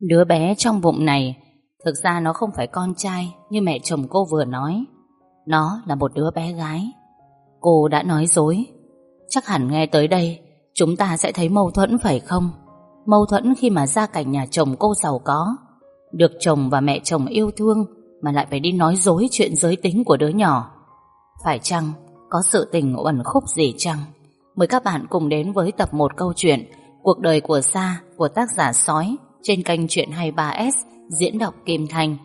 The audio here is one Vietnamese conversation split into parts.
Đứa bé trong bụng này, Thực ra nó không phải con trai Như mẹ chồng cô vừa nói. Nó là một đứa bé gái. Cô đã nói dối. Chắc hẳn nghe tới đây, Chúng ta sẽ thấy mâu thuẫn phải không? Mâu thuẫn khi mà gia cảnh nhà chồng cô giàu có. Được chồng và mẹ chồng yêu thương Mà lại phải đi nói dối chuyện giới tính của đứa nhỏ. Phải chăng Có sự tình uẩn khúc gì chăng? Mời các bạn cùng đến với tập 1 câu chuyện Cuộc đời của Sa của tác giả Sói trên kênh Chuyện 23S diễn đọc Kim Thanh.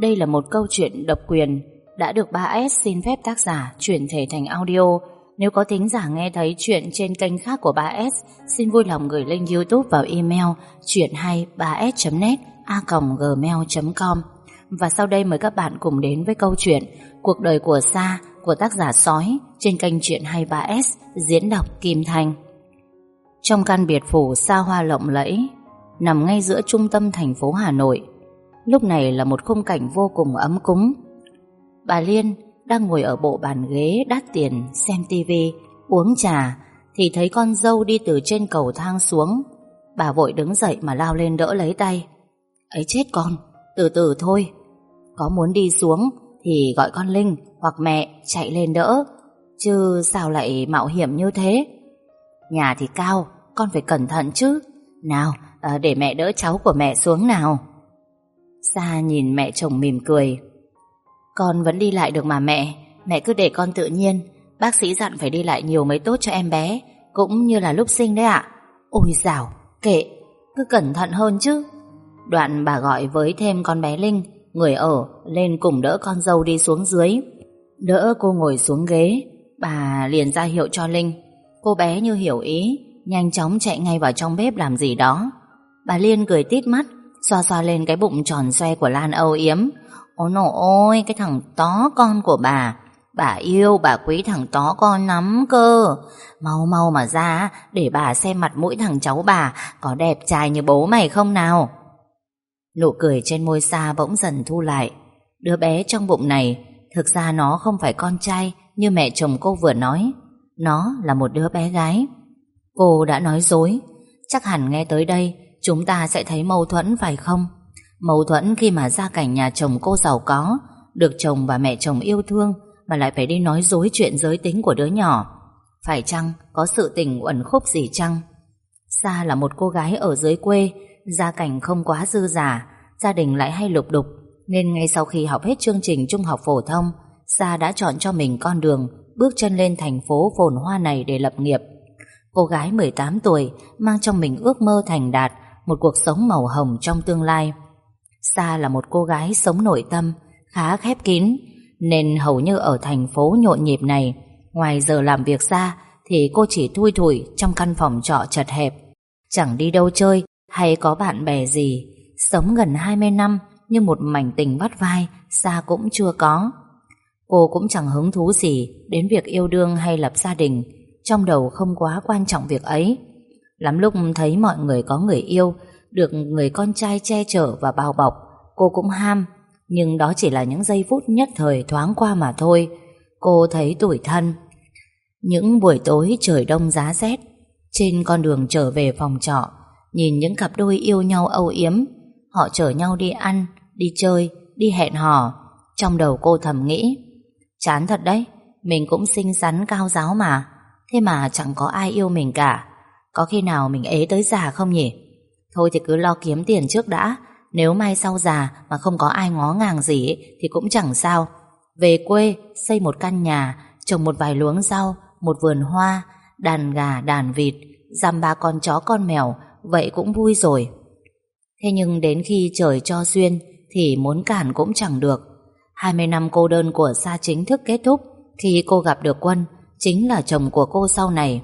Đây là một câu chuyện độc quyền đã được 3S xin phép tác giả chuyển thể thành audio. Nếu có thính giả nghe thấy chuyện trên kênh khác của 3S, xin vui lòng gửi link YouTube vào email chuyện23s.net a.gmail.com Và sau đây mời các bạn cùng đến với câu chuyện Cuộc đời của Sa của tác giả Sói trên kênh Chuyện 23S diễn đọc Kim Thanh. Trong căn biệt phủ xa hoa lộng lẫy nằm ngay giữa trung tâm thành phố Hà Nội. Lúc này là một khung cảnh vô cùng ấm cúng. Bà Liên đang ngồi ở bộ bàn ghế đắt tiền xem tivi, uống trà thì thấy con dâu đi từ trên cầu thang xuống. Bà vội đứng dậy mà lao lên đỡ lấy tay. Ấy chết con, từ từ thôi. Có muốn đi xuống thì gọi con Linh hoặc mẹ chạy lên đỡ. Chứ sao lại mạo hiểm như thế? Nhà thì cao, con phải cẩn thận chứ. Nào, à, để mẹ đỡ cháu của mẹ xuống nào. Sa nhìn mẹ chồng mỉm cười. Con vẫn đi lại được mà mẹ, mẹ cứ để con tự nhiên. Bác sĩ dặn phải đi lại nhiều mới tốt cho em bé, cũng như là lúc sinh đấy ạ. Ôi dào, kệ, cứ cẩn thận hơn chứ. Đoạn bà gọi với thêm con bé Linh, người ở, lên cùng đỡ con dâu đi xuống dưới. Đỡ cô ngồi xuống ghế, bà liền ra hiệu cho Linh. Cô bé như hiểu ý, nhanh chóng chạy ngay vào trong bếp làm gì đó. Bà Liên cười tít mắt, xoa xoa lên cái bụng tròn xoe của Lan âu yếm. Ôi nổ ôi, cái thằng tó con của bà. Bà yêu, bà quý thằng tó con lắm cơ. Mau mau mà ra, để bà xem mặt mũi thằng cháu bà có đẹp trai như bố mày không nào. Nụ cười trên môi xa bỗng dần thu lại. Đứa bé trong bụng này, thực ra nó không phải con trai như mẹ chồng cô vừa nói. Nó là một đứa bé gái. Cô đã nói dối. Chắc hẳn nghe tới đây, chúng ta sẽ thấy mâu thuẫn phải không? Mâu thuẫn khi mà gia cảnh nhà chồng cô giàu có, được chồng và mẹ chồng yêu thương, mà lại phải đi nói dối chuyện giới tính của đứa nhỏ. Phải chăng có sự tình uẩn khúc gì chăng? Sa là một cô gái ở dưới quê, gia cảnh không quá dư giả, gia đình lại hay lục đục, nên ngay sau khi học hết chương trình trung học phổ thông, Sa đã chọn cho mình con đường bước chân lên thành phố phồn hoa này để lập nghiệp. Cô gái 18 tuổi mang trong mình ước mơ thành đạt một cuộc sống màu hồng trong tương lai. Sa là một cô gái sống nội tâm, khá khép kín, nên hầu như ở thành phố nhộn nhịp này, ngoài giờ làm việc ra thì cô chỉ thui thủi trong căn phòng trọ chật hẹp. Chẳng đi đâu chơi hay có bạn bè gì, sống gần 20 năm như một mảnh tình vắt vai Sa cũng chưa có. Cô cũng chẳng hứng thú gì đến việc yêu đương hay lập gia đình, trong đầu không quá quan trọng việc ấy. Lắm lúc thấy mọi người có người yêu, được người con trai che chở và bao bọc, cô cũng ham, nhưng đó chỉ là những giây phút nhất thời thoáng qua mà thôi. Cô thấy tủi thân. Những buổi tối trời đông giá rét, trên con đường trở về phòng trọ, nhìn những cặp đôi yêu nhau âu yếm, họ chở nhau đi ăn, đi chơi, đi hẹn hò. Trong đầu cô thầm nghĩ, chán thật đấy, mình cũng xinh xắn cao giáo mà, thế mà chẳng có ai yêu mình cả. Có khi nào mình ế tới già không nhỉ? Thôi thì cứ lo kiếm tiền trước đã. Nếu mai sau già mà không có ai ngó ngàng gì Thì cũng chẳng sao. Về quê, xây một căn nhà, Trồng một vài luống rau, Một vườn hoa, Đàn gà, đàn vịt Dăm ba con chó, con mèo, Vậy cũng vui rồi. Thế nhưng đến khi trời cho duyên, Thì muốn cản cũng chẳng được. 20 năm cô đơn của Sa chính thức kết thúc, Khi cô gặp được Quân, Chính là chồng của cô sau này.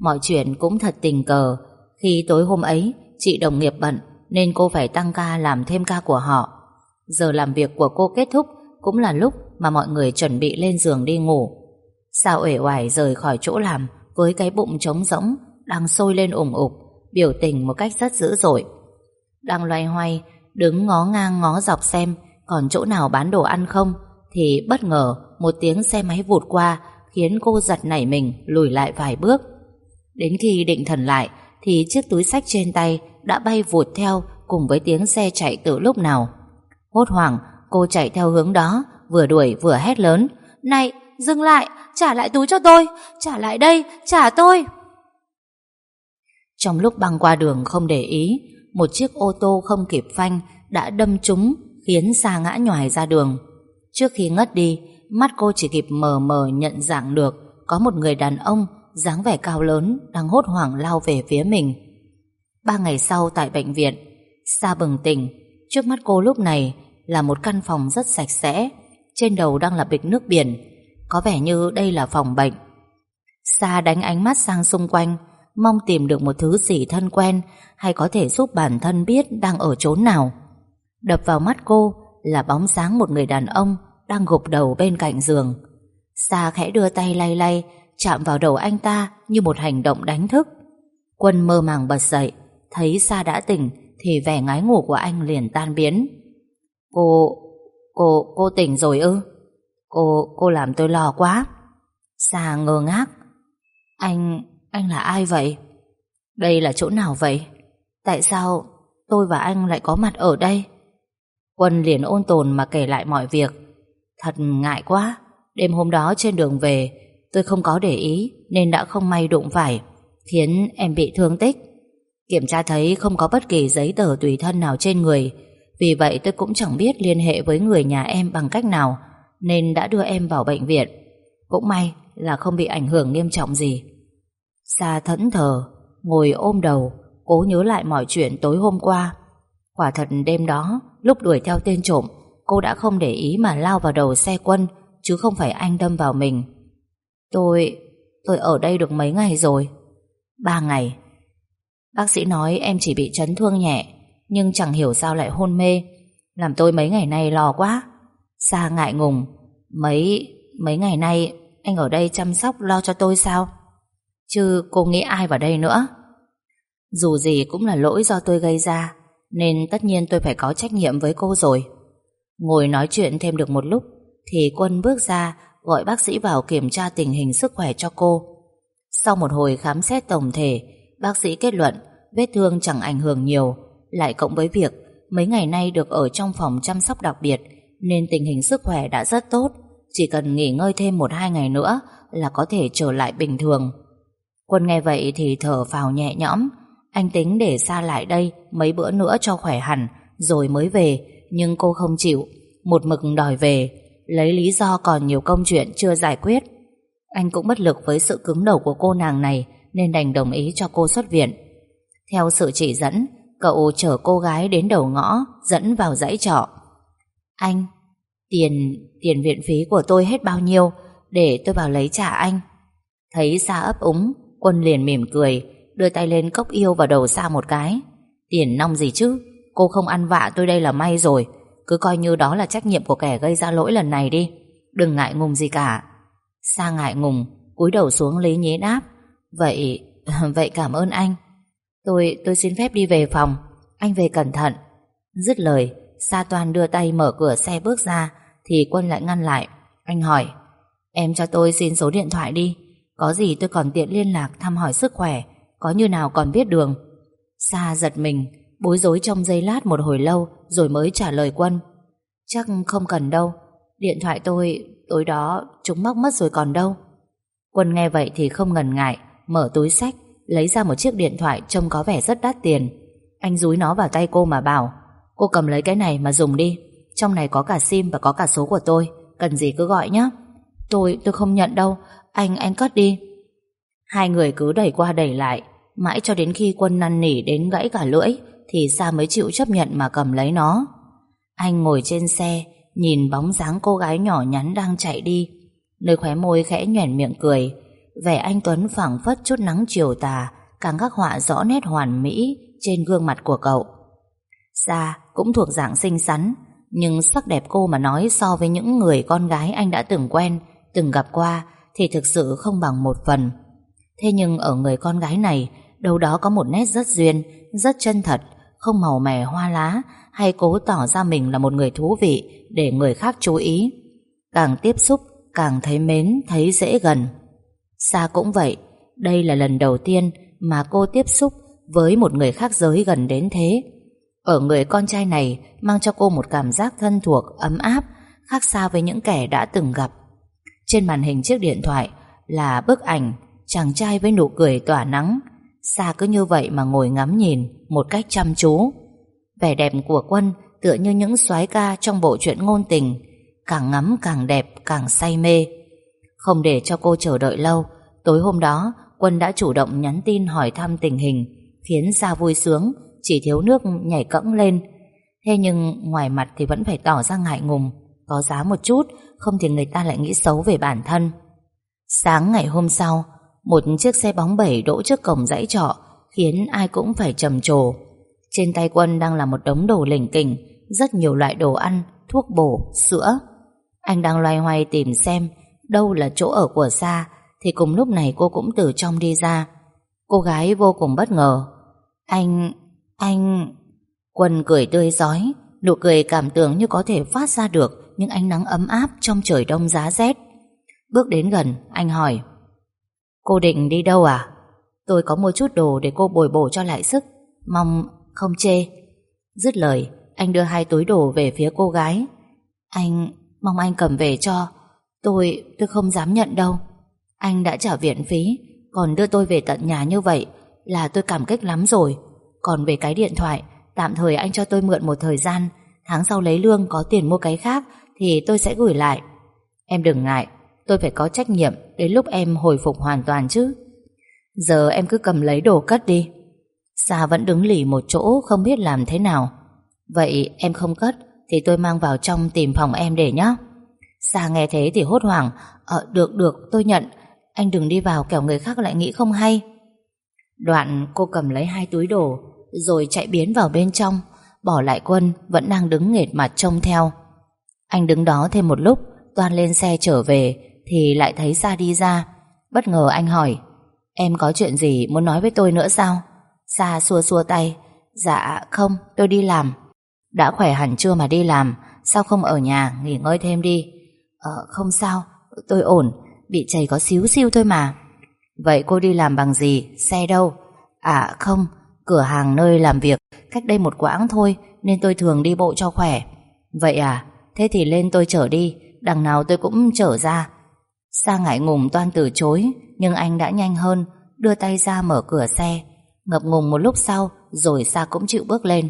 Mọi chuyện cũng thật tình cờ. Khi tối hôm ấy, Chị đồng nghiệp bận, Nên cô phải tăng ca làm thêm ca của họ. Giờ làm việc của cô kết thúc, Cũng là lúc mà mọi người chuẩn bị lên giường đi ngủ. Sao uể oải rời khỏi chỗ làm Với cái bụng trống rỗng, Đang sôi lên ủng ục Biểu tình một cách rất dữ dội. Đang loay hoay, Đứng ngó ngang ngó dọc xem Còn chỗ nào bán đồ ăn không, Thì bất ngờ một tiếng xe máy vụt qua Khiến cô giật nảy mình lùi lại vài bước. Đến khi định thần lại Thì chiếc túi sách trên tay đã bay vụt theo cùng với tiếng xe chạy từ lúc nào. Hốt hoảng, cô chạy theo hướng đó, vừa đuổi vừa hét lớn. Này, dừng lại, trả lại túi cho tôi, trả lại đây, trả tôi. Trong lúc băng qua đường không để ý, một chiếc ô tô không kịp phanh đã đâm trúng khiến xa ngã nhòi ra đường. Trước khi ngất đi, mắt cô chỉ kịp mờ mờ nhận dạng được có một người đàn ông dáng vẻ cao lớn đang hốt hoảng lao về phía mình. Ba ngày sau tại bệnh viện, Sa bừng tỉnh, trước mắt cô lúc này là một căn phòng rất sạch sẽ, trên đầu đang là bịch nước biển, có vẻ như đây là phòng bệnh. Sa đánh ánh mắt sang xung quanh, mong tìm được một thứ gì thân quen hay có thể giúp bản thân biết đang ở chốn nào. Đập vào mắt cô là bóng dáng một người đàn ông đang gục đầu bên cạnh giường. Sa khẽ đưa tay lay lay, chạm vào đầu anh ta như một hành động đánh thức. Quân mơ màng bật dậy, thấy Sa đã tỉnh thì vẻ ngái ngủ của anh liền tan biến. Cô, cô, cô tỉnh rồi ư? Cô, cô làm tôi lo quá. Sa ngơ ngác. Anh, anh là ai vậy? Đây là chỗ nào vậy? Tại sao tôi và anh lại có mặt ở đây? Quân liền ôn tồn mà kể lại mọi việc. Thật ngại quá, đêm hôm đó trên đường về, tôi không có để ý nên đã không may đụng phải, khiến em bị thương tích. Kiểm tra thấy không có bất kỳ giấy tờ tùy thân nào trên người, vì vậy tôi cũng chẳng biết liên hệ với người nhà em bằng cách nào, nên đã đưa em vào bệnh viện. Cũng may là không bị ảnh hưởng nghiêm trọng gì. Sa thẫn thờ, ngồi ôm đầu, cố nhớ lại mọi chuyện tối hôm qua. Quả thật đêm đó, lúc đuổi theo tên trộm, cô đã không để ý mà lao vào đầu xe quân, chứ không phải anh đâm vào mình. Tôi, tôi ở đây được mấy ngày rồi? Ba ngày. Bác sĩ nói em chỉ bị chấn thương nhẹ, nhưng chẳng hiểu sao lại hôn mê, làm tôi mấy ngày nay lo quá. Sa ngại ngùng, mấy, mấy ngày nay anh ở đây chăm sóc lo cho tôi sao? Chứ cô nghĩ ai vào đây nữa? Dù gì cũng là lỗi do tôi gây ra, nên tất nhiên tôi phải có trách nhiệm với cô rồi. Ngồi nói chuyện thêm được một lúc, thì Quân bước ra gọi bác sĩ vào kiểm tra tình hình sức khỏe cho cô. Sau một hồi khám xét tổng thể, bác sĩ kết luận vết thương chẳng ảnh hưởng nhiều, lại cộng với việc mấy ngày nay được ở trong phòng chăm sóc đặc biệt nên tình hình sức khỏe đã rất tốt, chỉ cần nghỉ ngơi thêm một hai ngày nữa là có thể trở lại bình thường. Quân nghe vậy thì thở phào nhẹ nhõm, anh tính để xa lại đây mấy bữa nữa cho khỏe hẳn rồi mới về, nhưng cô không chịu, một mực đòi về, lấy lý do còn nhiều công chuyện chưa giải quyết. Anh cũng bất lực với sự cứng đầu của cô nàng này nên đành đồng ý cho cô xuất viện. Theo sự chỉ dẫn, cậu chở cô gái đến đầu ngõ, dẫn vào dãy trọ. Anh, tiền, tiền viện phí của tôi hết bao nhiêu để tôi vào lấy trả anh. Thấy Sa ấp úng, quân liền mỉm cười, đưa tay lên cốc yêu vào đầu Sa một cái. Tiền nong gì chứ, cô không ăn vạ tôi đây là may rồi, cứ coi như đó là trách nhiệm của kẻ gây ra lỗi lần này đi, đừng ngại ngùng gì cả. Sa ngại ngùng, cúi đầu xuống lý nhí đáp. Vậy, vậy cảm ơn anh. Tôi, tôi xin phép đi về phòng, anh về cẩn thận. Dứt lời, Sa toàn đưa tay mở cửa xe bước ra, thì Quân lại ngăn lại. Anh hỏi, em cho tôi xin số điện thoại đi, có gì tôi còn tiện liên lạc thăm hỏi sức khỏe, có như nào còn biết đường. Sa giật mình, bối rối trong giây lát một hồi lâu rồi mới trả lời Quân. Chắc không cần đâu, điện thoại tôi, tối đó chúng móc mất rồi còn đâu. Quân nghe vậy thì không ngần ngại, mở túi sách, lấy ra một chiếc điện thoại trông có vẻ rất đắt tiền. Anh dúi nó vào tay cô mà bảo, cô cầm lấy cái này mà dùng đi, trong này có cả sim và có cả số của tôi, cần gì cứ gọi nhé. Tôi, tôi không nhận đâu, anh, anh cất đi. Hai người cứ đẩy qua đẩy lại, mãi cho đến khi quân năn nỉ đến gãy cả lưỡi, thì Sa mới chịu chấp nhận mà cầm lấy nó. Anh ngồi trên xe, nhìn bóng dáng cô gái nhỏ nhắn đang chạy đi, nơi khóe môi khẽ nhoẻn miệng cười, vẻ anh Tuấn phảng phất chút nắng chiều tà, càng khắc họa rõ nét hoàn mỹ trên gương mặt của cậu. Sa cũng thuộc dạng xinh xắn, nhưng sắc đẹp cô mà nói so với những người con gái anh đã từng quen, từng gặp qua thì thực sự không bằng một phần. Thế nhưng ở người con gái này, đâu đó có một nét rất duyên, rất chân thật, không màu mè hoa lá hay cố tỏ ra mình là một người thú vị để người khác chú ý. Càng tiếp xúc, càng thấy mến, thấy dễ gần. Sa cũng vậy, đây là lần đầu tiên mà cô tiếp xúc với một người khác giới gần đến thế. Ở người con trai này mang cho cô một cảm giác thân thuộc, ấm áp, khác xa với những kẻ đã từng gặp. Trên màn hình chiếc điện thoại là bức ảnh chàng trai với nụ cười tỏa nắng. Xa cứ như vậy mà ngồi ngắm nhìn một cách chăm chú. Vẻ đẹp của Quân tựa như những soái ca trong bộ truyện ngôn tình, càng ngắm càng đẹp, càng say mê. Không để cho cô chờ đợi lâu, tối hôm đó Quân đã chủ động nhắn tin hỏi thăm tình hình, khiến Sa vui sướng, chỉ thiếu nước nhảy cẫng lên. Thế nhưng ngoài mặt thì vẫn phải tỏ ra ngại ngùng, có giá một chút, không thì người ta lại nghĩ xấu về bản thân. Sáng ngày hôm sau, một chiếc xe bóng bẩy đỗ trước cổng dãy trọ, khiến ai cũng phải trầm trồ. Trên tay Quân đang là một đống đồ lỉnh kỉnh, rất nhiều loại đồ ăn, thuốc bổ, sữa. Anh đang loay hoay tìm xem đâu là chỗ ở của Sa, thì cùng lúc này cô cũng từ trong đi ra. Cô gái vô cùng bất ngờ. Anh... anh... Quân cười tươi giói, nụ cười cảm tưởng như có thể phát ra được những ánh nắng ấm áp trong trời đông giá rét. Bước đến gần, anh hỏi. Cô định đi đâu à? Tôi có mua chút đồ để cô bồi bổ cho lại sức. Mong không chê. Dứt lời, anh đưa hai túi đồ về phía cô gái. Anh... mong anh cầm về cho. Tôi... tôi không dám nhận đâu. Anh đã trả viện phí, còn đưa tôi về tận nhà như vậy là tôi cảm kích lắm rồi. Còn về cái điện thoại, tạm thời anh cho tôi mượn một thời gian, tháng sau lấy lương có tiền mua cái khác thì tôi sẽ gửi lại. Em đừng ngại, tôi phải có trách nhiệm đến lúc em hồi phục hoàn toàn chứ. Giờ em cứ cầm lấy đồ cất đi. Sa vẫn đứng lì một chỗ không biết làm thế nào. Vậy em không cất thì tôi mang vào trong tìm phòng em để nhé. Sa nghe thế thì hốt hoảng. Ờ, được được, tôi nhận. Anh đừng đi vào kẻo người khác lại nghĩ không hay Đoạn cô cầm lấy hai túi đồ Rồi chạy biến vào bên trong Bỏ lại quân Vẫn đang đứng nghệt mặt trông theo Anh đứng đó thêm một lúc toàn lên xe trở về Thì lại thấy Sa đi ra Bất ngờ anh hỏi Em có chuyện gì muốn nói với tôi nữa sao? Sa xua xua tay. Dạ không, tôi đi làm. Đã khỏe hẳn chưa mà đi làm? Sao không ở nhà, nghỉ ngơi thêm đi? Ờ không sao, tôi ổn. Bị chảy có xíu xiu thôi mà. Vậy cô đi làm bằng gì? Xe đâu? À không, Cửa hàng nơi làm việc, Cách đây một quãng thôi, Nên tôi thường đi bộ cho khỏe. Vậy à? Thế thì lên tôi chở đi, Đằng nào tôi cũng chở ra. Sa ngại ngùng toan từ chối Nhưng anh đã nhanh hơn Đưa tay ra mở cửa xe Ngập ngùng một lúc sau Rồi Sa cũng chịu bước lên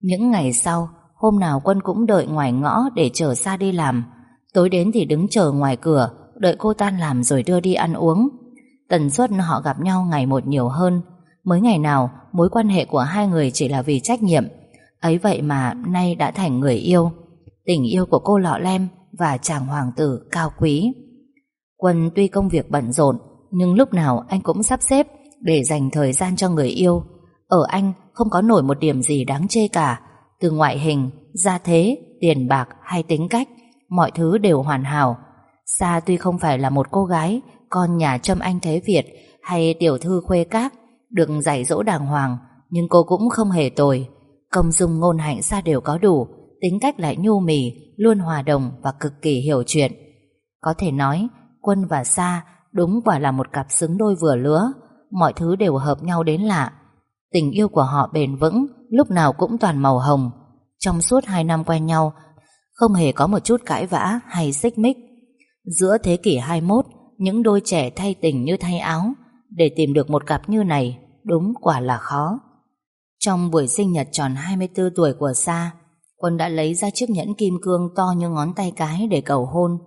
Những ngày sau Hôm nào Quân cũng đợi ngoài ngõ để chờ Sa đi làm Tối đến thì đứng chờ ngoài cửa đợi cô tan làm rồi đưa đi ăn uống. Tần suất họ gặp nhau ngày một nhiều hơn. Mới ngày nào, mối quan hệ của hai người chỉ là vì trách nhiệm. Ấy vậy mà nay đã thành người yêu. Tình yêu của cô lọ lem và chàng hoàng tử cao quý. Quân tuy công việc bận rộn, nhưng lúc nào anh cũng sắp xếp để dành thời gian cho người yêu. Ở anh không có nổi một điểm gì đáng chê cả. Từ ngoại hình, gia thế, tiền bạc hay tính cách, mọi thứ đều hoàn hảo. Sa tuy không phải là một cô gái Con nhà châm Anh Thế Việt Hay tiểu thư khuê các Được dạy dỗ đàng hoàng Nhưng cô cũng không hề tồi Công dung ngôn hạnh Sa đều có đủ Tính cách lại nhu mì Luôn hòa đồng và cực kỳ hiểu chuyện Có thể nói Quân và Sa đúng quả là một cặp xứng đôi vừa lứa Mọi thứ đều hợp nhau đến lạ. Tình yêu của họ bền vững Lúc nào cũng toàn màu hồng. Trong suốt hai năm quen nhau Không hề có một chút cãi vã hay xích mích. Giữa thế kỷ 21, những đôi trẻ thay tình như thay áo, để tìm được một cặp như này, đúng quả là khó. Trong buổi sinh nhật tròn 24 tuổi của Sa, Quân đã lấy ra chiếc nhẫn kim cương to như ngón tay cái để cầu hôn,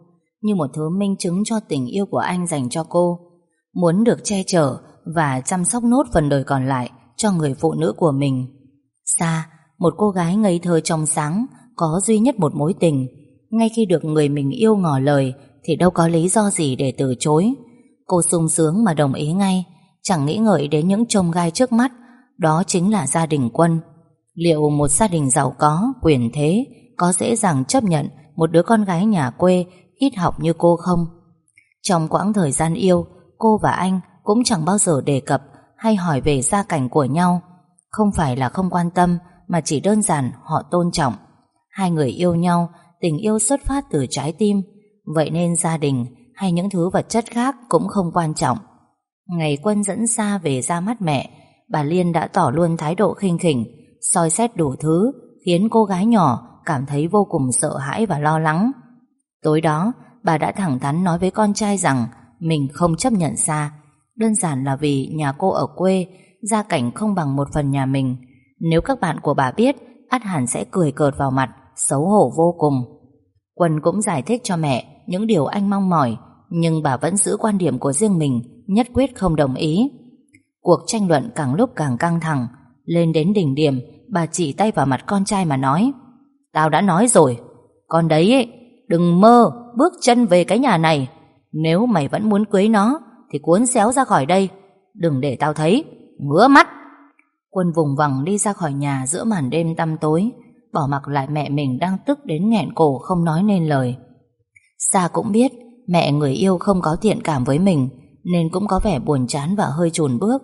như một thứ minh chứng cho tình yêu của anh dành cho cô. Muốn được che chở và chăm sóc nốt phần đời còn lại cho người phụ nữ của mình. Sa, một cô gái ngây thơ trong sáng, có duy nhất một mối tình. Ngay khi được người mình yêu ngỏ lời, thì đâu có lý do gì để từ chối. Cô sung sướng mà đồng ý ngay, chẳng nghĩ ngợi đến những trông gai trước mắt, đó chính là gia đình quân. Liệu một gia đình giàu có, quyền thế, có dễ dàng chấp nhận một đứa con gái nhà quê, ít học như cô không? Trong quãng thời gian yêu, cô và anh cũng chẳng bao giờ đề cập hay hỏi về gia cảnh của nhau. Không phải là không quan tâm, mà chỉ đơn giản họ tôn trọng. Hai người yêu nhau, tình yêu xuất phát từ trái tim, Vậy nên gia đình hay những thứ vật chất khác cũng không quan trọng. Ngày quân dẫn xa về ra mắt mẹ, bà Liên đã tỏ luôn thái độ khinh khỉnh, soi xét đủ thứ, khiến cô gái nhỏ cảm thấy vô cùng sợ hãi và lo lắng. Tối đó, bà đã thẳng thắn nói với con trai rằng mình không chấp nhận xa. Đơn giản là vì nhà cô ở quê, gia cảnh không bằng một phần nhà mình. Nếu các bạn của bà biết, át hẳn sẽ cười cợt vào mặt, xấu hổ vô cùng. Quân cũng giải thích cho mẹ những điều anh mong mỏi, nhưng bà vẫn giữ quan điểm của riêng mình, nhất quyết không đồng ý. Cuộc tranh luận càng lúc càng căng thẳng, lên đến đỉnh điểm, bà chỉ tay vào mặt con trai mà nói Tao đã nói rồi, con đấy ấy, đừng mơ bước chân về cái nhà này. Nếu mày vẫn muốn cưới nó, thì cuốn xéo ra khỏi đây. Đừng để tao thấy, ngứa mắt. Quân vùng vằng đi ra khỏi nhà giữa màn đêm tăm tối, bỏ mặc lại mẹ mình đang tức đến nghẹn cổ không nói nên lời. Sa cũng biết mẹ người yêu không có thiện cảm với mình, nên cũng có vẻ buồn chán và hơi chùn bước.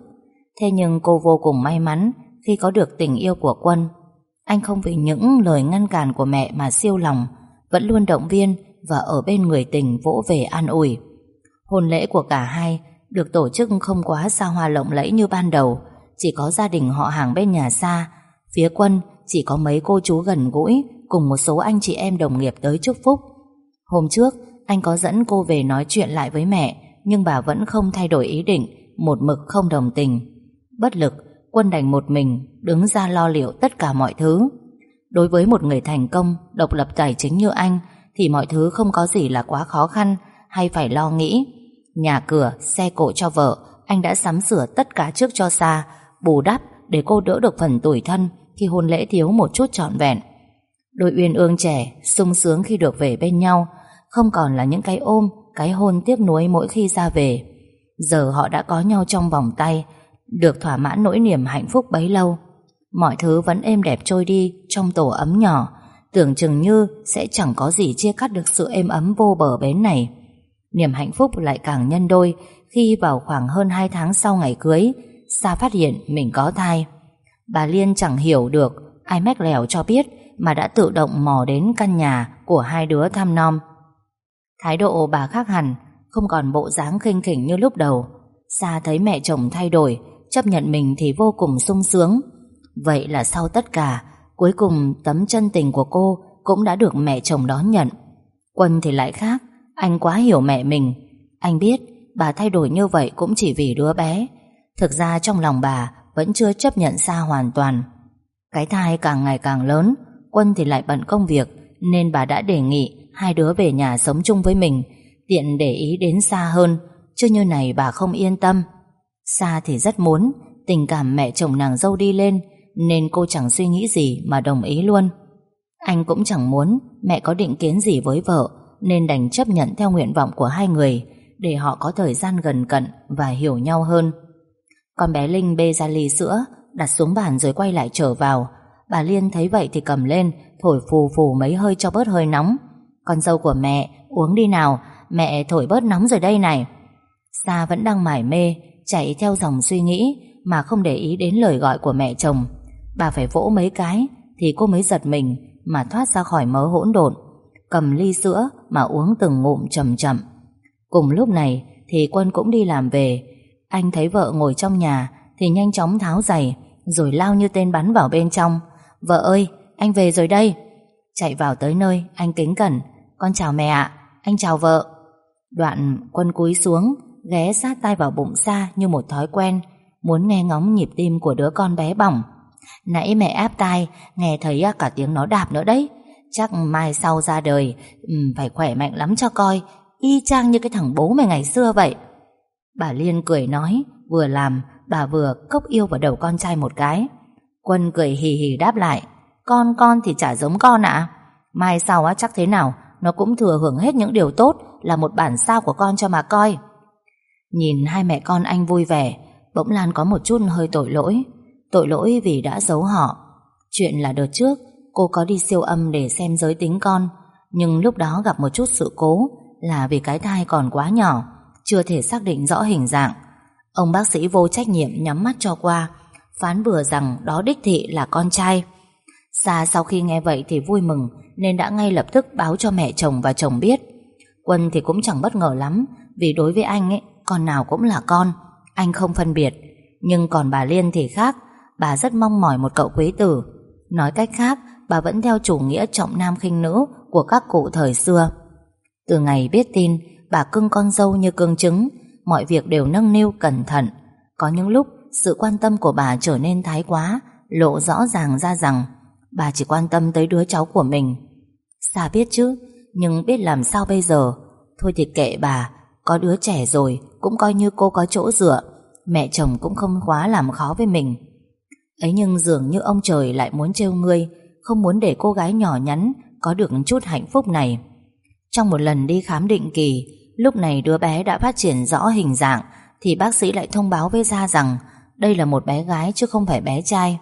Thế nhưng cô vô cùng may mắn khi có được tình yêu của Quân. Anh không vì những lời ngăn cản của mẹ mà siêu lòng, vẫn luôn động viên và ở bên người tình vỗ về an ủi. Hôn lễ của cả hai được tổ chức không quá xa hoa lộng lẫy như ban đầu, chỉ có gia đình họ hàng bên nhà xa. Phía Quân chỉ có mấy cô chú gần gũi cùng một số anh chị em đồng nghiệp tới chúc phúc. Hôm trước, anh có dẫn cô về nói chuyện lại với mẹ, nhưng bà vẫn không thay đổi ý định, một mực không đồng tình. Bất lực, Quân đành một mình đứng ra lo liệu tất cả mọi thứ. Đối với một người thành công, độc lập tài chính như anh, thì mọi thứ không có gì là quá khó khăn hay phải lo nghĩ. Nhà cửa, xe cộ cho vợ, anh đã sắm sửa tất cả trước cho xa, bù đắp để cô đỡ được phần tủi thân khi hôn lễ thiếu một chút trọn vẹn. Đôi uyên ương trẻ, sung sướng khi được về bên nhau, không còn là những cái ôm, cái hôn tiếc nuối mỗi khi ra về. Giờ họ đã có nhau trong vòng tay, được thỏa mãn nỗi niềm hạnh phúc bấy lâu. Mọi thứ vẫn êm đẹp trôi đi trong tổ ấm nhỏ, tưởng chừng như sẽ chẳng có gì chia cắt được sự êm ấm vô bờ bến này. Niềm hạnh phúc lại càng nhân đôi khi vào khoảng hơn 2 tháng sau ngày cưới, Sa phát hiện mình có thai. Bà Liên chẳng hiểu được ai mách lèo cho biết mà đã tự động mò đến căn nhà của hai đứa thăm nom. Thái độ bà khác hẳn, không còn bộ dáng khinh khỉnh như lúc đầu. Sa thấy mẹ chồng thay đổi, chấp nhận mình thì vô cùng sung sướng. Vậy là sau tất cả, cuối cùng tấm chân tình của cô cũng đã được mẹ chồng đón nhận. Quân thì lại khác, anh quá hiểu mẹ mình. Anh biết bà thay đổi như vậy cũng chỉ vì đứa bé. Thực ra trong lòng bà vẫn chưa chấp nhận xa hoàn toàn. Cái thai càng ngày càng lớn, Quân thì lại bận công việc, nên bà đã đề nghị hai đứa về nhà sống chung với mình, tiện để ý đến xa hơn, chứ như này bà không yên tâm. Xa thì rất muốn, tình cảm mẹ chồng nàng dâu đi lên, nên cô chẳng suy nghĩ gì mà đồng ý luôn. Anh cũng chẳng muốn mẹ có định kiến gì với vợ, nên đành chấp nhận theo nguyện vọng của hai người, để họ có thời gian gần cận và hiểu nhau hơn. Con bé Linh bê ra ly sữa, đặt xuống bàn rồi quay lại trở vào. Bà Liên thấy vậy thì cầm lên, thổi phù phù mấy hơi cho bớt hơi nóng. Con dâu của mẹ, uống đi nào, mẹ thổi bớt nóng rồi đây này. Sa vẫn đang mải mê, chạy theo dòng suy nghĩ mà không để ý đến lời gọi của mẹ chồng. Bà phải vỗ mấy cái thì cô mới giật mình mà thoát ra khỏi mớ hỗn độn, cầm ly sữa mà uống từng ngụm chậm chậm. Cùng lúc này thì Quân cũng đi làm về, anh thấy vợ ngồi trong nhà thì nhanh chóng tháo giày rồi lao như tên bắn vào bên trong. Vợ ơi, anh về rồi đây. Chạy vào tới nơi, anh kính cẩn. Con chào mẹ ạ, anh chào vợ. Đoạn quân cúi xuống, ghé sát tay vào bụng xa như một thói quen, muốn nghe ngóng nhịp tim của đứa con bé bỏng. Nãy mẹ áp tai, nghe thấy à, cả tiếng nó đạp nữa đấy. Chắc mai sau ra đời, phải khỏe mạnh lắm cho coi, y chang như cái thằng bố mày ngày xưa vậy. Bà Liên cười nói, vừa làm, bà vừa cốc yêu vào đầu con trai một cái. Quân cười hì hì đáp lại, con con thì chả giống con ạ. Mai sau á chắc thế nào, nó cũng thừa hưởng hết những điều tốt là một bản sao của con cho mà coi. Nhìn hai mẹ con anh vui vẻ, bỗng Lan có một chút hơi tội lỗi. Tội lỗi vì đã giấu họ. Chuyện là đợt trước, cô có đi siêu âm để xem giới tính con, nhưng lúc đó gặp một chút sự cố là vì cái thai còn quá nhỏ, chưa thể xác định rõ hình dạng. Ông bác sĩ vô trách nhiệm nhắm mắt cho qua, phán vừa rằng đó đích thị là con trai. Sa sau khi nghe vậy thì vui mừng nên đã ngay lập tức báo cho mẹ chồng và chồng biết. Quân thì cũng chẳng bất ngờ lắm vì đối với anh ấy, con nào cũng là con, anh không phân biệt. Nhưng còn bà Liên thì khác, bà rất mong mỏi một cậu quý tử. Nói cách khác, bà vẫn theo chủ nghĩa trọng nam khinh nữ của các cụ thời xưa. Từ ngày biết tin, bà cưng con dâu như cưng trứng, mọi việc đều nâng niu cẩn thận. Có những lúc, sự quan tâm của bà trở nên thái quá, lộ rõ ràng ra rằng bà chỉ quan tâm tới đứa cháu của mình. Xa biết chứ, nhưng biết làm sao bây giờ. Thôi thì kệ bà, có đứa trẻ rồi, cũng coi như cô có chỗ dựa. Mẹ chồng cũng không quá làm khó với mình. Ấy nhưng dường như ông trời lại muốn trêu ngươi, không muốn để cô gái nhỏ nhắn có được chút hạnh phúc này. Trong một lần đi khám định kỳ, lúc này đứa bé đã phát triển rõ hình dạng, thì bác sĩ lại thông báo với Gia rằng đây là một bé gái chứ không phải bé trai.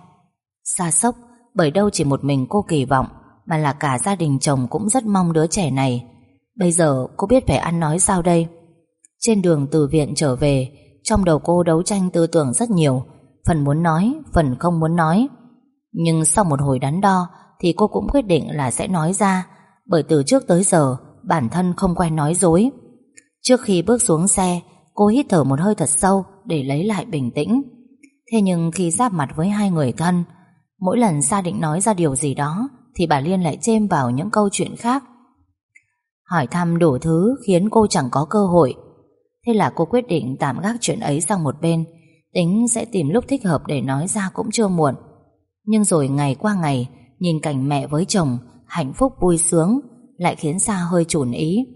Xa sốc, bởi đâu chỉ một mình cô kỳ vọng, mà là cả gia đình chồng cũng rất mong đứa trẻ này. Bây giờ cô biết phải ăn nói sao đây? Trên đường từ viện trở về, trong đầu cô đấu tranh tư tưởng rất nhiều, phần muốn nói, phần không muốn nói. Nhưng sau một hồi đắn đo, thì cô cũng quyết định là sẽ nói ra, bởi từ trước tới giờ, bản thân không quen nói dối. Trước khi bước xuống xe, cô hít thở một hơi thật sâu để lấy lại bình tĩnh. Thế nhưng khi giáp mặt với hai người thân, mỗi lần Sa định nói ra điều gì đó, thì bà Liên lại chêm vào những câu chuyện khác. Hỏi thăm đủ thứ khiến cô chẳng có cơ hội. Thế là cô quyết định tạm gác chuyện ấy sang một bên, tính sẽ tìm lúc thích hợp để nói ra cũng chưa muộn. Nhưng rồi ngày qua ngày, nhìn cảnh mẹ với chồng, hạnh phúc vui sướng, lại khiến Sa hơi chùn ý.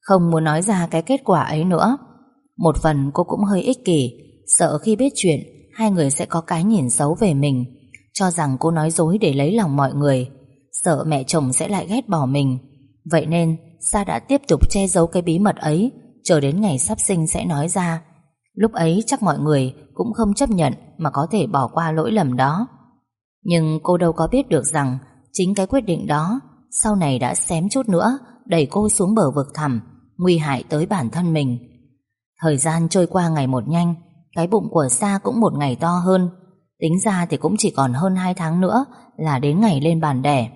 Không muốn nói ra cái kết quả ấy nữa. Một phần cô cũng hơi ích kỷ, sợ khi biết chuyện, hai người sẽ có cái nhìn xấu về mình, cho rằng cô nói dối để lấy lòng mọi người, sợ mẹ chồng sẽ lại ghét bỏ mình. Vậy nên, Sa đã tiếp tục che giấu cái bí mật ấy, chờ đến ngày sắp sinh sẽ nói ra. Lúc ấy chắc mọi người cũng không chấp nhận mà có thể bỏ qua lỗi lầm đó. Nhưng cô đâu có biết được rằng chính cái quyết định đó sau này đã xém chút nữa đẩy cô xuống bờ vực thẳm, nguy hại tới bản thân mình. Thời gian trôi qua ngày một nhanh, cái bụng của Sa cũng một ngày to hơn. Tính ra thì cũng chỉ còn hơn 2 tháng nữa là đến ngày lên bàn đẻ.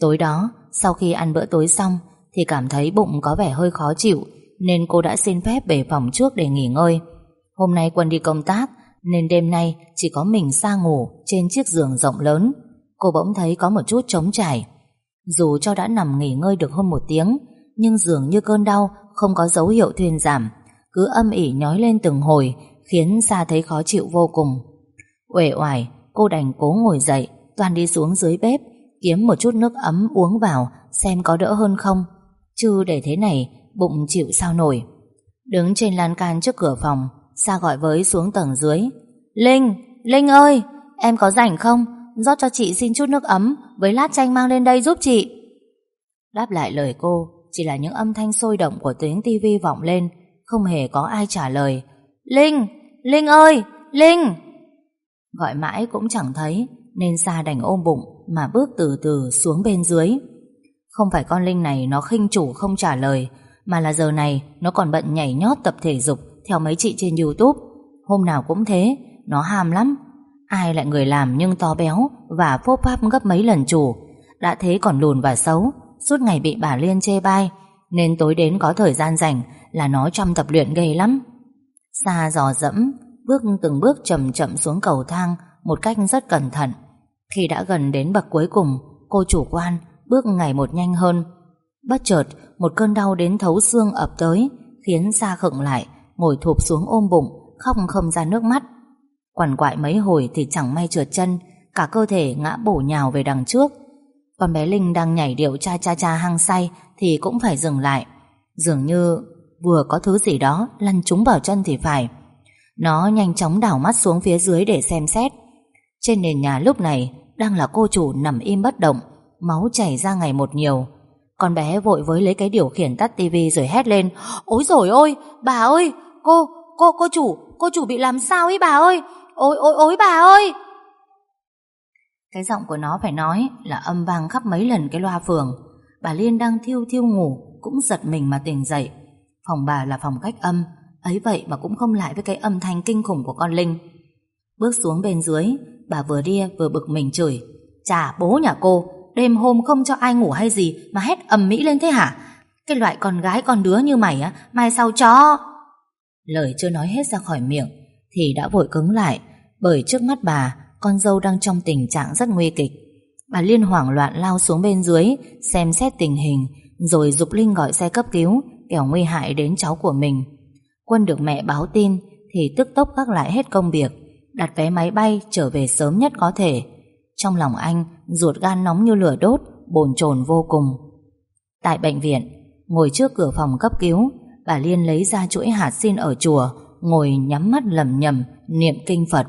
Tối đó, sau khi ăn bữa tối xong thì cảm thấy bụng có vẻ hơi khó chịu nên cô đã xin phép về phòng trước để nghỉ ngơi. Hôm nay Quân đi công tác nên đêm nay chỉ có mình Sa ngủ trên chiếc giường rộng lớn. Cô bỗng thấy có một chút trống trải. Dù cho đã nằm nghỉ ngơi được hơn một tiếng nhưng dường như cơn đau không có dấu hiệu thuyên giảm cứ âm ỉ nhói lên từng hồi khiến Sa thấy khó chịu vô cùng. Uể oải, cô đành cố ngồi dậy, toàn đi xuống dưới bếp, kiếm một chút nước ấm uống vào xem có đỡ hơn không. Chứ để thế này, bụng chịu sao nổi. Đứng trên lan can trước cửa phòng, Sa gọi với xuống tầng dưới. Linh, Linh ơi, em có rảnh không? rót cho chị xin chút nước ấm với lát chanh mang lên đây giúp chị. Đáp lại lời cô chỉ là những âm thanh sôi động của tiếng tivi vọng lên, không hề có ai trả lời. Linh, Linh ơi, Linh! Gọi mãi cũng chẳng thấy, nên Sa đành ôm bụng mà bước từ từ xuống bên dưới. Không phải con Linh này nó khinh chủ không trả lời, mà là giờ này nó còn bận nhảy nhót tập thể dục theo mấy chị trên Youtube. Hôm nào cũng thế, nó ham lắm, Ai lại người làm nhưng to béo Và phô pháp gấp mấy lần chủ. Đã thế còn lùn và xấu Suốt ngày bị bà Liên chê bai Nên tối đến có thời gian rảnh Là nó trong tập luyện ghê lắm. Xa dò dẫm Bước từng bước chậm chậm xuống cầu thang Một cách rất cẩn thận. Khi đã gần đến bậc cuối cùng Cô chủ quan bước ngày một nhanh hơn. Bất chợt một cơn đau đến thấu xương ập tới Khiến Sa khựng lại. Ngồi thụp xuống ôm bụng, Khóc không ra nước mắt. Quằn quại mấy hồi thì chẳng may trượt chân, Cả cơ thể ngã bổ nhào về đằng trước. Con bé Linh đang nhảy điệu cha cha cha hăng say Thì cũng phải dừng lại. Dường như vừa có thứ gì đó Lăn trúng vào chân thì phải. Nó nhanh chóng đảo mắt xuống phía dưới để xem xét. Trên nền nhà lúc này Đang là cô chủ nằm im bất động, Máu chảy ra ngày một nhiều. Con bé vội với lấy cái điều khiển tắt tivi rồi hét lên Ôi rồi ôi, bà ơi Cô, cô, cô chủ, cô chủ bị làm sao ấy bà ơi? Ôi ôi ôi bà ơi! Cái giọng của nó phải nói Là âm vang khắp mấy lần cái loa phường. Bà Liên đang thiêu thiêu ngủ Cũng giật mình mà tỉnh dậy. Phòng bà là phòng cách âm Ấy vậy mà cũng không lại với cái âm thanh kinh khủng của con Linh. Bước xuống bên dưới Bà vừa đi vừa bực mình chửi Chà bố nhà cô Đêm hôm không cho ai ngủ hay gì Mà hét ầm mỹ lên thế hả Cái loại con gái con đứa như mày á Mai sau chó Lời chưa nói hết ra khỏi miệng thì đã vội cứng lại bởi trước mắt bà con dâu đang trong tình trạng rất nguy kịch. Bà Liên hoảng loạn lao xuống bên dưới, xem xét tình hình, rồi dục Linh gọi xe cấp cứu, kẻo nguy hại đến cháu của mình. Quân được mẹ báo tin, thì tức tốc gác lại hết công việc, đặt vé máy bay trở về sớm nhất có thể. Trong lòng anh, ruột gan nóng như lửa đốt, bồn chồn vô cùng. Tại bệnh viện, ngồi trước cửa phòng cấp cứu, bà Liên lấy ra chuỗi hạt xin ở chùa, ngồi nhắm mắt lầm nhầm, niệm kinh Phật,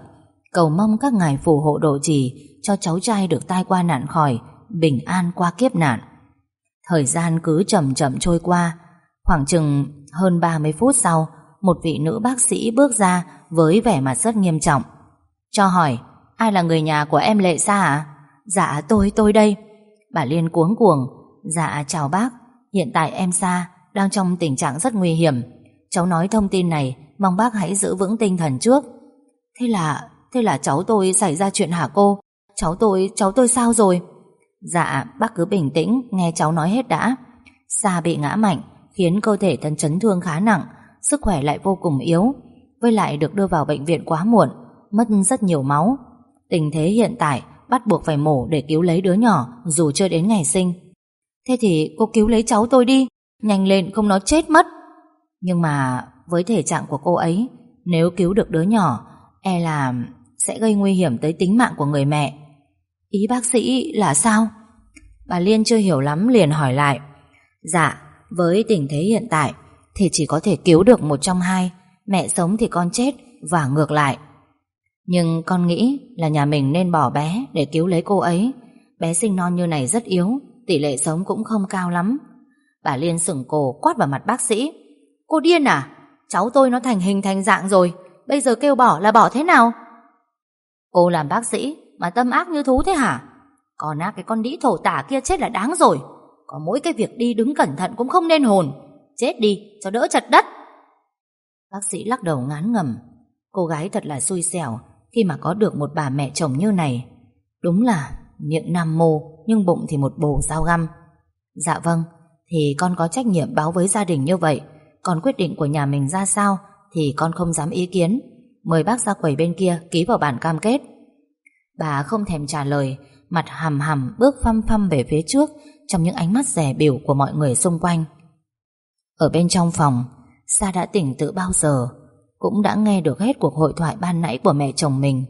cầu mong các ngài phù hộ độ trì cho cháu trai được tai qua nạn khỏi, bình an qua kiếp nạn. Thời gian cứ chậm chậm trôi qua, khoảng chừng hơn 30 phút sau, một vị nữ bác sĩ bước ra với vẻ mặt rất nghiêm trọng. Cho hỏi, ai là người nhà của em Lệ Sa à? Dạ tôi, tôi đây. Bà Liên cuống cuồng. Dạ chào bác, hiện tại em Sa đang trong tình trạng rất nguy hiểm. Cháu nói thông tin này, mong bác hãy giữ vững tinh thần trước. Thế là, thế là cháu tôi xảy ra chuyện hả cô? Cháu tôi, cháu tôi sao rồi? Dạ, bác cứ bình tĩnh, nghe cháu nói hết đã. Sa bị ngã mạnh, khiến cơ thể thân chấn thương khá nặng, sức khỏe lại vô cùng yếu, với lại được đưa vào bệnh viện quá muộn, mất rất nhiều máu. Tình thế hiện tại bắt buộc phải mổ để cứu lấy đứa nhỏ dù chưa đến ngày sinh. Thế thì cô cứu lấy cháu tôi đi, nhanh lên không nó chết mất. Nhưng mà với thể trạng của cô ấy, nếu cứu được đứa nhỏ, e là sẽ gây nguy hiểm tới tính mạng của người mẹ. Ý bác sĩ là sao? Bà Liên chưa hiểu lắm liền hỏi lại. Dạ, với tình thế hiện tại, thì chỉ có thể cứu được một trong hai, mẹ sống thì con chết và ngược lại. Nhưng con nghĩ là nhà mình nên bỏ bé để cứu lấy cô ấy. Bé sinh non như này rất yếu, tỷ lệ sống cũng không cao lắm. Bà Liên sửng cổ quát vào mặt bác sĩ. Cô điên à? Cháu tôi nó thành hình thành dạng rồi, bây giờ kêu bỏ là bỏ thế nào? Cô làm bác sĩ mà tâm ác như thú thế hả? Còn á cái con đĩ thổ tả kia chết là đáng rồi. Có mỗi cái việc đi đứng cẩn thận cũng không nên hồn. Chết đi cho đỡ chật đất Bác sĩ lắc đầu ngán ngầm Cô gái thật là xui xẻo khi mà có được một bà mẹ chồng như này. Đúng là miệng nam mô, Nhưng bụng thì một bồ dao găm. Dạ vâng Thì con có trách nhiệm báo với gia đình như vậy. Còn quyết định của nhà mình ra sao Thì con không dám ý kiến. Mời bác ra quầy bên kia ký vào bản cam kết. Bà không thèm trả lời, Mặt hầm hầm bước phăm phăm về phía trước Trong những ánh mắt rẻ biểu của mọi người xung quanh. Ở bên trong phòng, Sa đã tỉnh từ bao giờ? Cũng đã nghe được hết cuộc hội thoại ban nãy của mẹ chồng mình.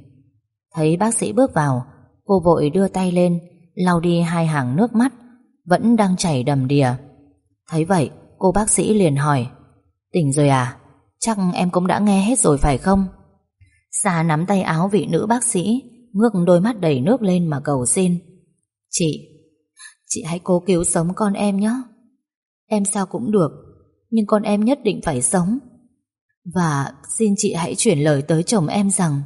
Thấy bác sĩ bước vào, Cô vội đưa tay lên, lau đi hai hàng nước mắt, Vẫn đang chảy đầm đìa. Thấy vậy, cô bác sĩ liền hỏi, Tỉnh rồi à? Chắc em cũng đã nghe hết rồi phải không? Xa nắm tay áo vị nữ bác sĩ, Ngước đôi mắt đầy nước lên mà cầu xin, Chị Chị hãy cố cứu sống con em nhé. Em sao cũng được, nhưng con em nhất định phải sống. Và xin chị hãy chuyển lời tới chồng em rằng,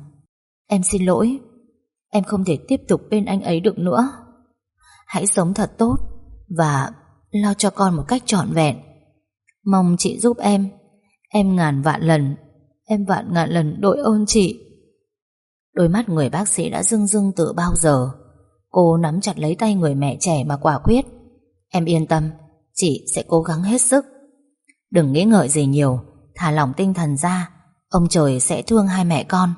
Em xin lỗi, Em không thể tiếp tục bên anh ấy được nữa. Hãy sống thật tốt Và lo cho con một cách trọn vẹn. Mong chị giúp em. Em ngàn vạn lần, Em vạn ngàn lần đội ơn chị. Đôi mắt người bác sĩ đã rưng rưng từ bao giờ. Cô nắm chặt lấy tay người mẹ trẻ mà quả quyết, Em yên tâm, Chị sẽ cố gắng hết sức. Đừng nghĩ ngợi gì nhiều. Thả lỏng tinh thần ra Ông trời sẽ thương hai mẹ con.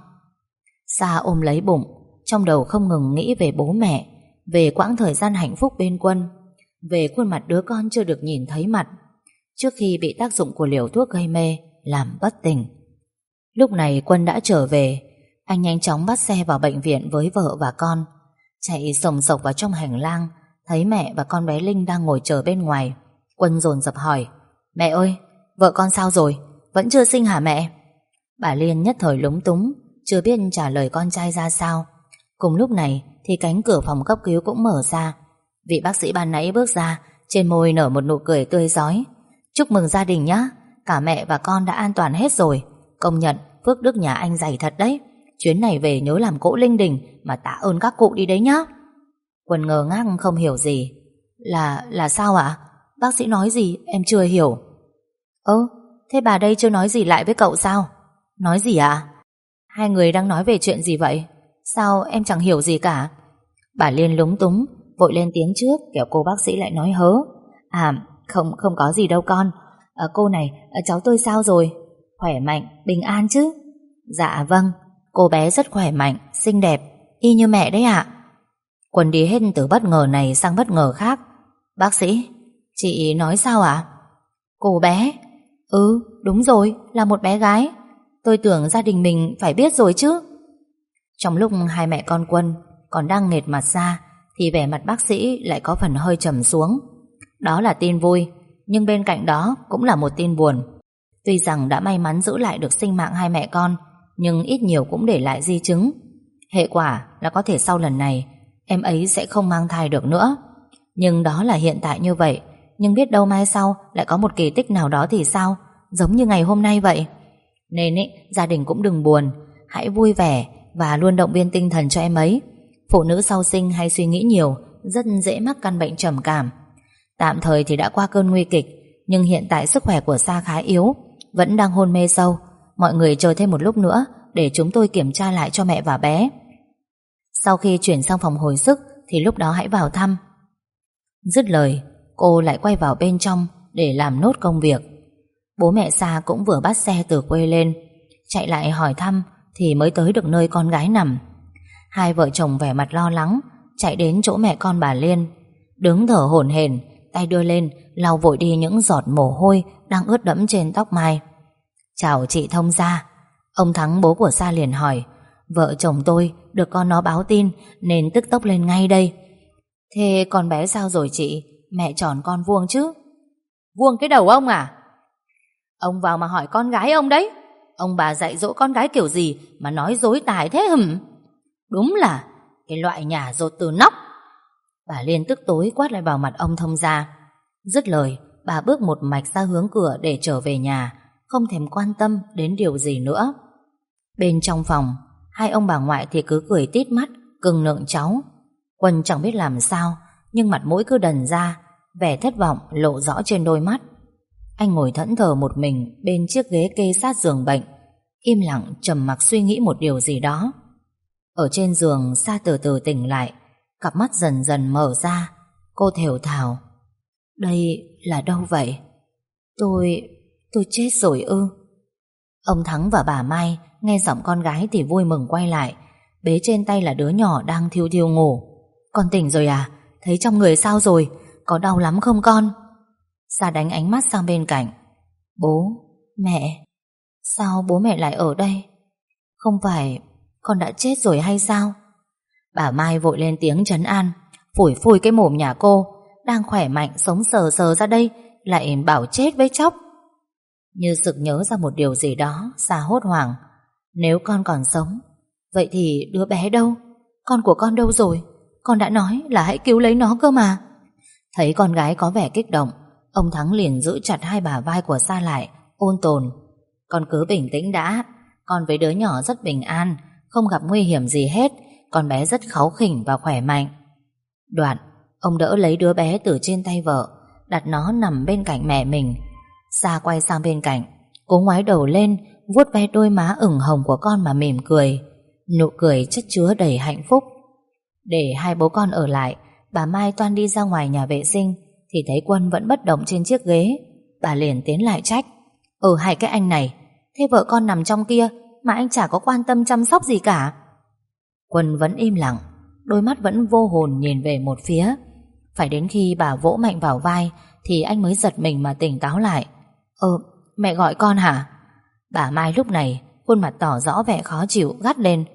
Sa ôm lấy bụng Trong đầu không ngừng nghĩ về bố mẹ Về quãng thời gian hạnh phúc bên quân Về khuôn mặt đứa con chưa được nhìn thấy mặt Trước khi bị tác dụng của liều thuốc gây mê Làm bất tỉnh. Lúc này quân đã trở về Anh nhanh chóng bắt xe vào bệnh viện với vợ và con Chạy sồng sộc vào trong hành lang Thấy mẹ và con bé Linh đang ngồi chờ bên ngoài. Quân dồn dập hỏi Mẹ ơi, vợ con sao rồi? Vẫn chưa sinh hả mẹ? Bà Liên nhất thời lúng túng, chưa biết trả lời con trai ra sao. Cùng lúc này thì cánh cửa phòng cấp cứu cũng mở ra. Vị bác sĩ ban nãy bước ra, trên môi nở một nụ cười tươi giói. Chúc mừng gia đình nhé, cả mẹ và con đã an toàn hết rồi. Công nhận, phước đức nhà anh dày thật đấy. Chuyến này về nhớ làm cỗ linh đình mà tạ ơn các cụ đi đấy nhá. Quân ngờ ngác không hiểu gì. Là, là sao ạ? Bác sĩ nói gì em chưa hiểu Ơ thế bà đây chưa nói gì lại với cậu sao Nói gì à Hai người đang nói về chuyện gì vậy Sao em chẳng hiểu gì cả Bà Liên lúng túng Vội lên tiếng trước kẻo cô bác sĩ lại nói hớ À không không có gì đâu con à, Cô này à, cháu tôi sao rồi Khỏe mạnh bình an chứ Dạ vâng Cô bé rất khỏe mạnh xinh đẹp y như mẹ đấy ạ. quần đi hết từ bất ngờ này sang bất ngờ khác. Bác sĩ, chị nói sao ạ? Cô bé? Ừ, đúng rồi, là một bé gái. Tôi tưởng gia đình mình phải biết rồi chứ. Trong lúc hai mẹ con Quân còn đang nghệt mặt ra thì vẻ mặt bác sĩ lại có phần hơi trầm xuống. Đó là tin vui, nhưng bên cạnh đó cũng là một tin buồn. Tuy rằng đã may mắn giữ lại được sinh mạng hai mẹ con, nhưng ít nhiều cũng để lại di chứng. Hệ quả là có thể sau lần này em ấy sẽ không mang thai được nữa. Nhưng đó là hiện tại như vậy, nhưng biết đâu mai sau lại có một kỳ tích nào đó thì sao, giống như ngày hôm nay vậy. Nên ý, gia đình cũng đừng buồn, hãy vui vẻ và luôn động viên tinh thần cho em ấy. Phụ nữ sau sinh hay suy nghĩ nhiều, rất dễ mắc căn bệnh trầm cảm. Tạm thời thì đã qua cơn nguy kịch, nhưng hiện tại sức khỏe của Sa khá yếu, vẫn đang hôn mê sâu. Mọi người chờ thêm một lúc nữa để chúng tôi kiểm tra lại cho mẹ và bé. Sau khi chuyển sang phòng hồi sức thì lúc đó hãy vào thăm. Dứt lời, cô lại quay vào bên trong để làm nốt công việc. Bố mẹ Sa cũng vừa bắt xe từ quê lên, chạy lại hỏi thăm thì mới tới được nơi con gái nằm. Hai vợ chồng vẻ mặt lo lắng, chạy đến chỗ mẹ con bà Liên, đứng thở hổn hển, tay đưa lên lau vội đi những giọt mồ hôi đang ướt đẫm trên tóc mai. Chào chị thông gia. Ông Thắng bố của Sa liền hỏi, vợ chồng tôi được con nó báo tin nên tức tốc lên ngay đây. Thế con bé sao rồi chị? Mẹ tròn con vuông chứ? Vuông cái đầu ông à? Ông vào mà hỏi con gái ông đấy. Ông bà dạy dỗ con gái kiểu gì mà nói dối tài thế hừm? Đúng là cái loại nhà rột từ nóc. Bà Liên tức tối quát lại vào mặt ông thông gia. Dứt lời, bà bước một mạch ra hướng cửa để trở về nhà, không thèm quan tâm đến điều gì nữa. Bên trong phòng, hai ông bà ngoại thì cứ cười tít mắt, cưng nựng cháu. Quân chẳng biết làm sao, nhưng mặt mũi cứ đần ra, vẻ thất vọng lộ rõ trên đôi mắt. Anh ngồi thẫn thờ một mình bên chiếc ghế kê sát giường bệnh, im lặng trầm mặc suy nghĩ một điều gì đó. Ở trên giường Sa từ từ tỉnh lại, cặp mắt dần dần mở ra, cô thều thào. Đây là đâu vậy? Tôi... tôi chết rồi ư? Ông Thắng và bà Mai nghe giọng con gái thì vui mừng quay lại, bế trên tay là đứa nhỏ đang thiêu thiêu ngủ. Con tỉnh rồi à? Thấy trong người sao rồi? Có đau lắm không con? Sa đánh ánh mắt sang bên cạnh. Bố, mẹ, sao bố mẹ lại ở đây? Không phải con đã chết rồi hay sao? Bà Mai vội lên tiếng trấn an, phủi phui cái mồm nhà cô, đang khỏe mạnh sống sờ sờ ra đây, lại bảo chết với chóc. Như sực nhớ ra một điều gì đó, Sa hốt hoảng. Nếu con còn sống, vậy thì đứa bé đâu? Con của con đâu rồi? Con đã nói là hãy cứu lấy nó cơ mà. Thấy con gái có vẻ kích động, ông Thắng liền giữ chặt hai bà vai của Sa lại, ôn tồn. Con cứ bình tĩnh đã, con với đứa nhỏ rất bình an, không gặp nguy hiểm gì hết, con bé rất kháu khỉnh và khỏe mạnh. Đoạn, ông đỡ lấy đứa bé từ trên tay vợ, đặt nó nằm bên cạnh mẹ mình. Sa quay sang bên cạnh, cố ngoái đầu lên, vuốt ve đôi má ửng hồng của con mà mỉm cười. Nụ cười chất chứa đầy hạnh phúc. Để hai bố con ở lại, bà Mai toan đi ra ngoài nhà vệ sinh, thì thấy Quân vẫn bất động trên chiếc ghế. Bà liền tiến lại trách. Ừ hai cái anh này, thế vợ con nằm trong kia mà anh chả có quan tâm chăm sóc gì cả. Quân vẫn im lặng, đôi mắt vẫn vô hồn nhìn về một phía. Phải đến khi bà vỗ mạnh vào vai thì anh mới giật mình mà tỉnh táo lại. Ờ, mẹ gọi con hả? Bà Mai lúc này khuôn mặt tỏ rõ vẻ khó chịu gắt lên.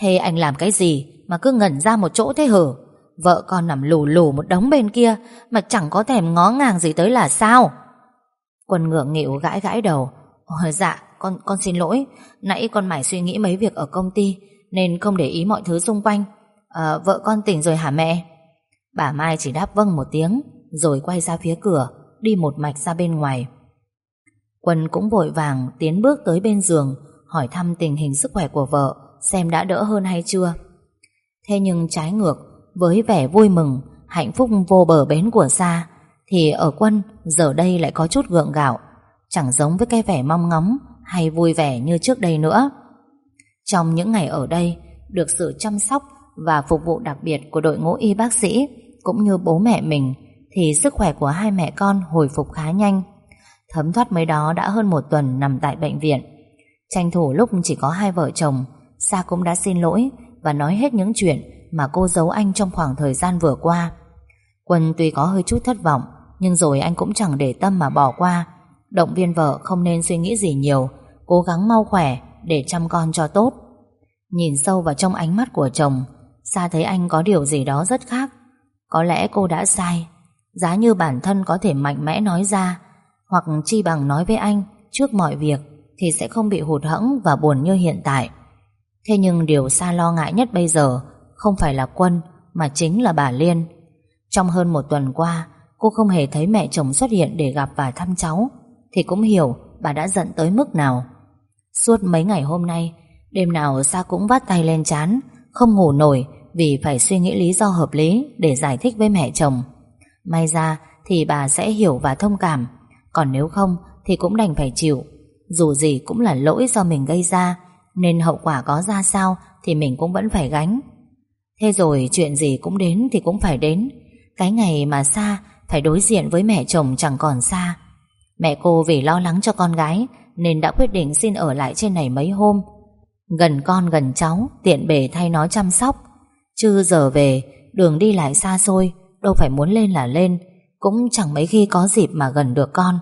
Thế anh làm cái gì mà cứ ngẩn ra một chỗ thế hở, Vợ con nằm lù lù một đống bên kia mà chẳng có thèm ngó ngàng gì tới là sao? Quân ngượng nghịu gãi gãi đầu. Ôi dạ, con con xin lỗi. Nãy con mải suy nghĩ mấy việc ở công ty nên không để ý mọi thứ xung quanh. À, vợ con tỉnh rồi hả mẹ? Bà Mai chỉ đáp vâng một tiếng rồi quay ra phía cửa đi một mạch ra bên ngoài. Quân cũng vội vàng tiến bước tới bên giường hỏi thăm tình hình sức khỏe của vợ xem đã đỡ hơn hay chưa. Thế nhưng trái ngược với vẻ vui mừng hạnh phúc vô bờ bến của Sa thì ở Quân giờ đây lại có chút gượng gạo chẳng giống với cái vẻ mong ngóng hay vui vẻ như trước đây nữa. Trong những ngày ở đây, được sự chăm sóc và phục vụ đặc biệt của đội ngũ y bác sĩ cũng như bố mẹ mình thì sức khỏe của hai mẹ con hồi phục khá nhanh. Thấm thoát mấy đó đã hơn một tuần nằm tại bệnh viện. Tranh thủ lúc chỉ có hai vợ chồng, Sa cũng đã xin lỗi và nói hết những chuyện mà cô giấu anh trong khoảng thời gian vừa qua. Quân tuy có hơi chút thất vọng, nhưng rồi anh cũng chẳng để tâm mà bỏ qua. Động viên vợ không nên suy nghĩ gì nhiều, cố gắng mau khỏe để chăm con cho tốt. Nhìn sâu vào trong ánh mắt của chồng, Sa thấy anh có điều gì đó rất khác. Có lẽ cô đã sai, giá như bản thân có thể mạnh mẽ nói ra, hoặc chi bằng nói với anh trước mọi việc thì sẽ không bị hụt hẫng và buồn như hiện tại. Thế nhưng điều Sa lo ngại nhất bây giờ không phải là Quân mà chính là bà Liên. Trong hơn một tuần qua, cô không hề thấy mẹ chồng xuất hiện để gặp và thăm cháu, thì cũng hiểu bà đã giận tới mức nào. Suốt mấy ngày hôm nay, đêm nào Sa cũng vắt tay lên chán, không ngủ nổi vì phải suy nghĩ lý do hợp lý để giải thích với mẹ chồng. May ra thì bà sẽ hiểu và thông cảm, còn nếu không thì cũng đành phải chịu. Dù gì cũng là lỗi do mình gây ra, nên hậu quả có ra sao thì mình cũng vẫn phải gánh. Thế rồi chuyện gì cũng đến thì cũng phải đến. Cái ngày mà xa phải đối diện với mẹ chồng chẳng còn xa. Mẹ cô vì lo lắng cho con gái nên đã quyết định xin ở lại trên này mấy hôm. Gần con gần cháu, tiện bề thay nó chăm sóc. Chứ giờ về, đường đi lại xa xôi, đâu phải muốn lên là lên, cũng chẳng mấy khi có dịp mà gần được con.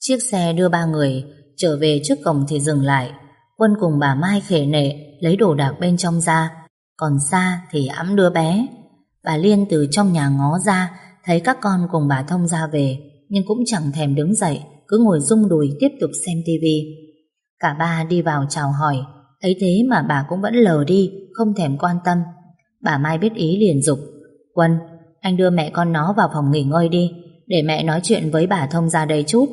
Chiếc xe đưa ba người trở về trước cổng thì dừng lại. Quân cùng bà Mai khể nệ lấy đồ đạc bên trong ra, còn xa thì ẵm đứa bé. Bà Liên từ trong nhà ngó ra, thấy các con cùng bà Thông ra về, nhưng cũng chẳng thèm đứng dậy, cứ ngồi rung đùi tiếp tục xem tivi. Cả ba đi vào chào hỏi, ấy thế mà bà cũng vẫn lờ đi, không thèm quan tâm. Bà Mai biết ý liền dục Quân, anh đưa mẹ con nó vào phòng nghỉ ngơi đi, để mẹ nói chuyện với bà Thông ra đây chút.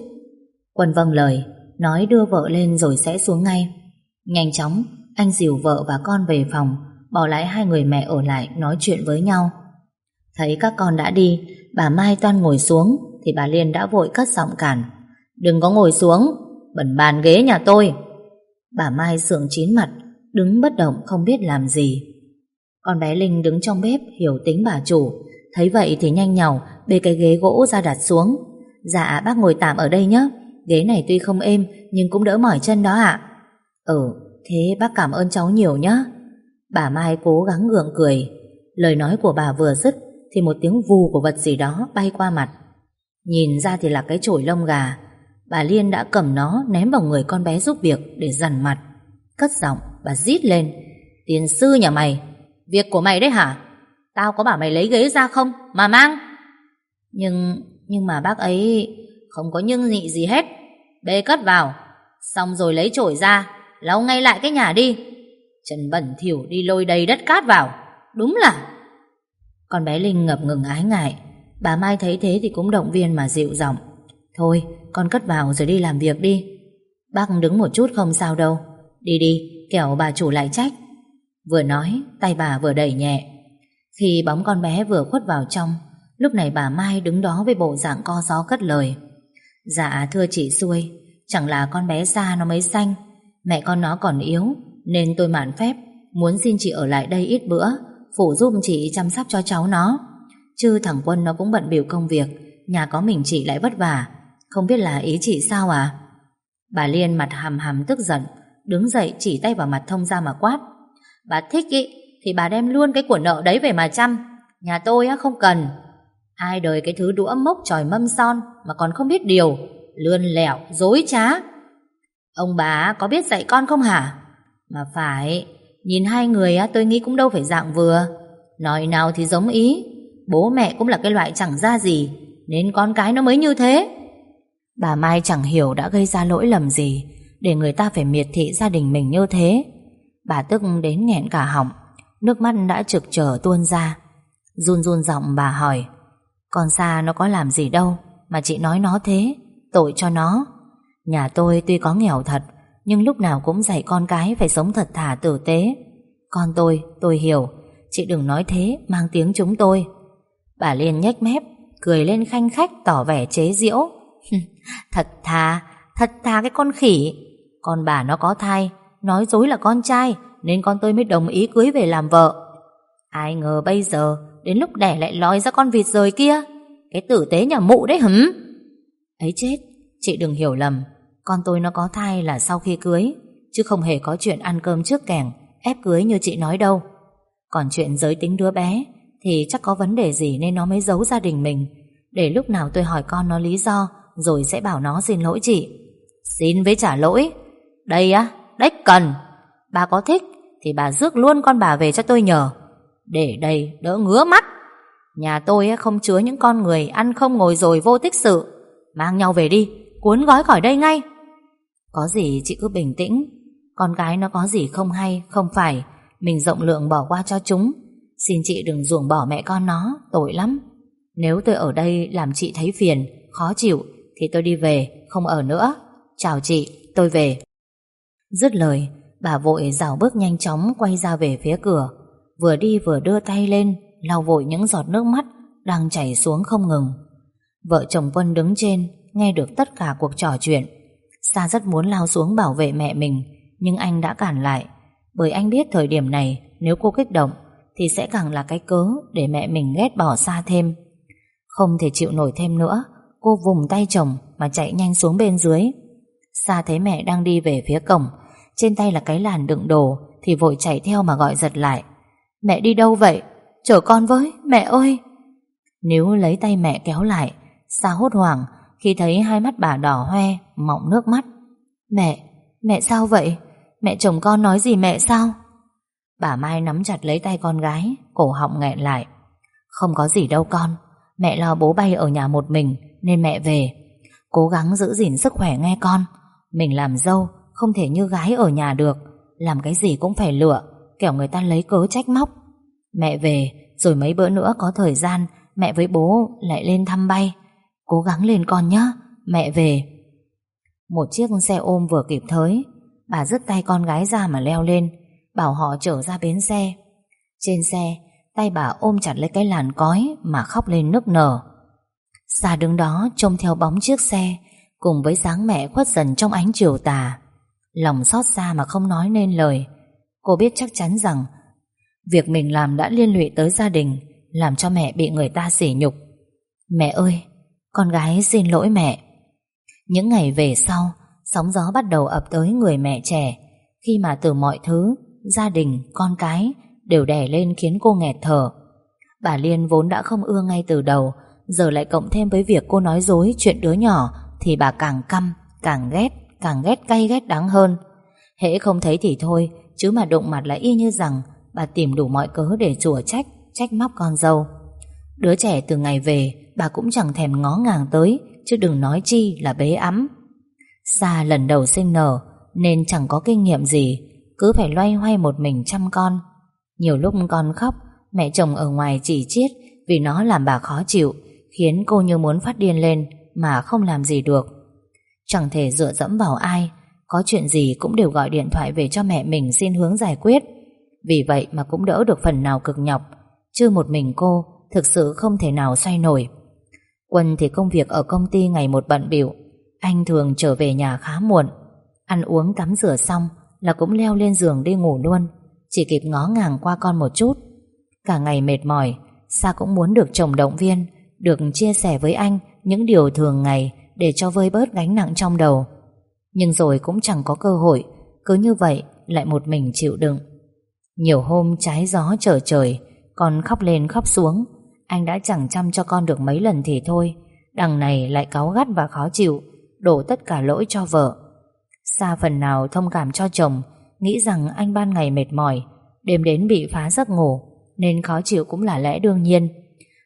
Quân vâng lời, nói đưa vợ lên rồi sẽ xuống ngay. Nhanh chóng, anh dìu vợ và con về phòng, bỏ lại hai người mẹ ở lại nói chuyện với nhau. Thấy các con đã đi, bà Mai toan ngồi xuống, thì bà Liên đã vội cất giọng cản. Đừng có ngồi xuống, bẩn bàn ghế nhà tôi. Bà Mai sượng chín mặt, đứng bất động không biết làm gì. Con bé Linh đứng trong bếp hiểu tính bà chủ, thấy vậy thì nhanh nhào bê cái ghế gỗ ra đặt xuống. Dạ bác ngồi tạm ở đây nhé, ghế này tuy không êm nhưng cũng đỡ mỏi chân đó ạ. Ừ, thế bác cảm ơn cháu nhiều nhé. Bà Mai cố gắng gượng cười. Lời nói của bà vừa dứt thì một tiếng vù của vật gì đó bay qua mặt. Nhìn ra thì là cái chổi lông gà. Bà Liên đã cầm nó ném vào người con bé giúp việc để dằn mặt. Cất giọng, bà rít lên. Tiền sư nhà mày, việc của mày đấy hả? Tao có bảo mày lấy ghế ra không? Mà mang. Nhưng, nhưng mà bác ấy không có nhưng nhị gì hết. Bê cất vào, xong rồi lấy chổi ra, lau ngay lại cái nhà đi. Trần bẩn thỉu đi lôi đầy đất cát vào. Đúng là... Con bé Linh ngập ngừng ái ngại. Bà Mai thấy thế thì cũng động viên mà dịu giọng. Thôi, con cất vào rồi đi làm việc đi. Bác đứng một chút không sao đâu. Đi đi, kẻo bà chủ lại trách. Vừa nói, tay bà vừa đẩy nhẹ. Khi bóng con bé vừa khuất vào trong, lúc này bà Mai đứng đó với bộ dạng co gió cất lời. Dạ thưa chị xuôi, chẳng là con bé xa nó mới xanh, mẹ con nó còn yếu, nên tôi mạn phép, muốn xin chị ở lại đây ít bữa, phủ giúp chị chăm sóc cho cháu nó. Chứ thằng Quân nó cũng bận biểu công việc, nhà có mình chị lại vất vả, không biết là ý chị sao à? Bà Liên mặt hầm hầm tức giận, đứng dậy chỉ tay vào mặt thông ra mà quát. Bà thích ý, thì bà đem luôn cái của nợ đấy về mà chăm. Nhà tôi á không cần. Ai đời cái thứ đũa mốc tròi mâm son mà còn không biết điều, lươn lẹo, dối trá. Ông bà có biết dạy con không hả? Mà phải, nhìn hai người á tôi nghĩ cũng đâu phải dạng vừa. Nói nào thì giống ý, bố mẹ cũng là cái loại chẳng ra gì, nên con cái nó mới như thế. Bà Mai chẳng hiểu đã gây ra lỗi lầm gì để người ta phải miệt thị gia đình mình như thế. Bà tức đến nghẹn cả họng, nước mắt đã trực trở tuôn ra. Run run giọng bà hỏi, con xa nó có làm gì đâu mà chị nói nó thế, tội cho nó. Nhà tôi tuy có nghèo thật, nhưng lúc nào cũng dạy con cái phải sống thật thà tử tế. Con tôi, tôi hiểu, chị đừng nói thế, mang tiếng chúng tôi. Bà Liên nhếch mép, cười lên khanh khách tỏ vẻ chế giễu. thật thà, thật thà cái con khỉ. Con bà nó có thai, nói dối là con trai, nên con tôi mới đồng ý cưới về làm vợ. Ai ngờ bây giờ, đến lúc đẻ lại lòi ra con vịt rời kia. Cái tử tế nhà mụ đấy hửm. Ấy chết, chị đừng hiểu lầm. Con tôi nó có thai là sau khi cưới, chứ không hề có chuyện ăn cơm trước kèn ép cưới như chị nói đâu. Còn chuyện giới tính đứa bé Thì chắc có vấn đề gì nên nó mới giấu gia đình mình. Để lúc nào tôi hỏi con nó lý do Rồi sẽ bảo nó xin lỗi chị. Xin với trả lỗi. Đây á, đếch cần. Bà có thích thì bà rước luôn con bà về cho tôi nhờ. Để đây đỡ ngứa mắt. Nhà tôi không chứa những con người Ăn không ngồi rồi vô tích sự. Mang nhau về đi Cuốn gói khỏi đây ngay. Có gì chị cứ bình tĩnh. Con gái nó có gì không hay, Không phải. Mình rộng lượng bỏ qua cho chúng. Xin chị đừng ruồng bỏ mẹ con nó, Tội lắm. Nếu tôi ở đây làm chị thấy phiền, Khó chịu, Thì tôi đi về, Không ở nữa. Chào chị, Tôi về. Dứt lời, Bà vội rào bước nhanh chóng Quay ra về phía cửa. Vừa đi vừa đưa tay lên, lau vội những giọt nước mắt Đang chảy xuống không ngừng. Vợ chồng Vân đứng trên, Nghe được tất cả cuộc trò chuyện. Sa rất muốn lao xuống bảo vệ mẹ mình, Nhưng anh đã cản lại. Bởi anh biết thời điểm này, Nếu cô kích động, Thì sẽ càng là cái cớ Để mẹ mình ghét bỏ Sa thêm. Không thể chịu nổi thêm nữa, Cô vùng tay chồng mà chạy nhanh xuống bên dưới. Sa thấy mẹ đang đi về phía cổng, Trên tay là cái làn đựng đồ, Thì vội chạy theo mà gọi giật lại. Mẹ đi đâu vậy? Chở con với, mẹ ơi! Nếu lấy tay mẹ kéo lại, Sa hốt hoảng khi thấy hai mắt bà đỏ hoe Mọng nước mắt. Mẹ, mẹ sao vậy? Mẹ chồng con nói gì mẹ sao? Bà Mai nắm chặt lấy tay con gái Cổ họng nghẹn lại. Không có gì đâu con Mẹ lo bố bay ở nhà một mình Nên mẹ về. Cố gắng giữ gìn sức khỏe nghe con. Mình làm dâu không thể như gái ở nhà được. Làm cái gì cũng phải lựa Kẻo người ta lấy cớ trách móc. Mẹ về rồi mấy bữa nữa có thời gian Mẹ với bố lại lên thăm bay. Cố gắng lên con nhé Mẹ về. Một chiếc xe ôm vừa kịp thới, Bà dứt tay con gái ra mà leo lên, Bảo họ chở ra bến xe. Trên xe, Tay bà ôm chặt lấy cái làn cói Mà khóc lên nức nở. Xa đứng đó trông theo bóng chiếc xe, Cùng với dáng mẹ khuất dần trong ánh chiều tà. Lòng xót xa mà không nói nên lời. Cô biết chắc chắn rằng, Việc mình làm đã liên lụy tới gia đình, Làm cho mẹ bị người ta sỉ nhục. Mẹ ơi con gái xin lỗi mẹ. Những ngày về sau Sóng gió bắt đầu ập tới người mẹ trẻ. Khi mà từ mọi thứ Gia đình, con cái Đều đè lên khiến cô nghẹt thở. Bà Liên vốn đã không ưa ngay từ đầu Giờ lại cộng thêm với việc cô nói dối Chuyện đứa nhỏ Thì bà càng căm, càng ghét Càng ghét cay ghét đáng hơn. Hễ không thấy thì thôi Chứ mà đụng mặt lại y như rằng Bà tìm đủ mọi cớ để chùa trách Trách móc con dâu. Đứa trẻ từ ngày về Bà cũng chẳng thèm ngó ngàng tới, Chứ đừng nói chi là bế ấm. Xa lần đầu sinh nở, Nên chẳng có kinh nghiệm gì, Cứ phải loay hoay một mình chăm con. Nhiều lúc con khóc, Mẹ chồng ở ngoài chỉ chiết Vì nó làm bà khó chịu, Khiến cô như muốn phát điên lên Mà không làm gì được. Chẳng thể dựa dẫm vào ai, Có chuyện gì cũng đều gọi điện thoại về cho mẹ mình xin hướng giải quyết. Vì vậy mà cũng đỡ được phần nào cực nhọc, Chứ một mình cô Thực sự không thể nào xoay nổi. Quân thì công việc ở công ty ngày một bận biểu Anh thường trở về nhà khá muộn. Ăn uống tắm rửa xong Là cũng leo lên giường đi ngủ luôn. Chỉ kịp ngó ngàng qua con một chút. Cả ngày mệt mỏi, Sa cũng muốn được chồng động viên, Được chia sẻ với anh Những điều thường ngày Để cho vơi bớt gánh nặng trong đầu. Nhưng rồi cũng chẳng có cơ hội, Cứ như vậy lại một mình chịu đựng. Nhiều hôm trái gió trở trời còn khóc lên khóc xuống anh đã chẳng chăm cho con được mấy lần thì thôi. Đằng này lại cáu gắt và khó chịu, Đổ tất cả lỗi cho vợ. Xa phần nào thông cảm cho chồng, Nghĩ rằng anh ban ngày mệt mỏi, Đêm đến bị phá giấc ngủ, Nên khó chịu cũng là lẽ đương nhiên.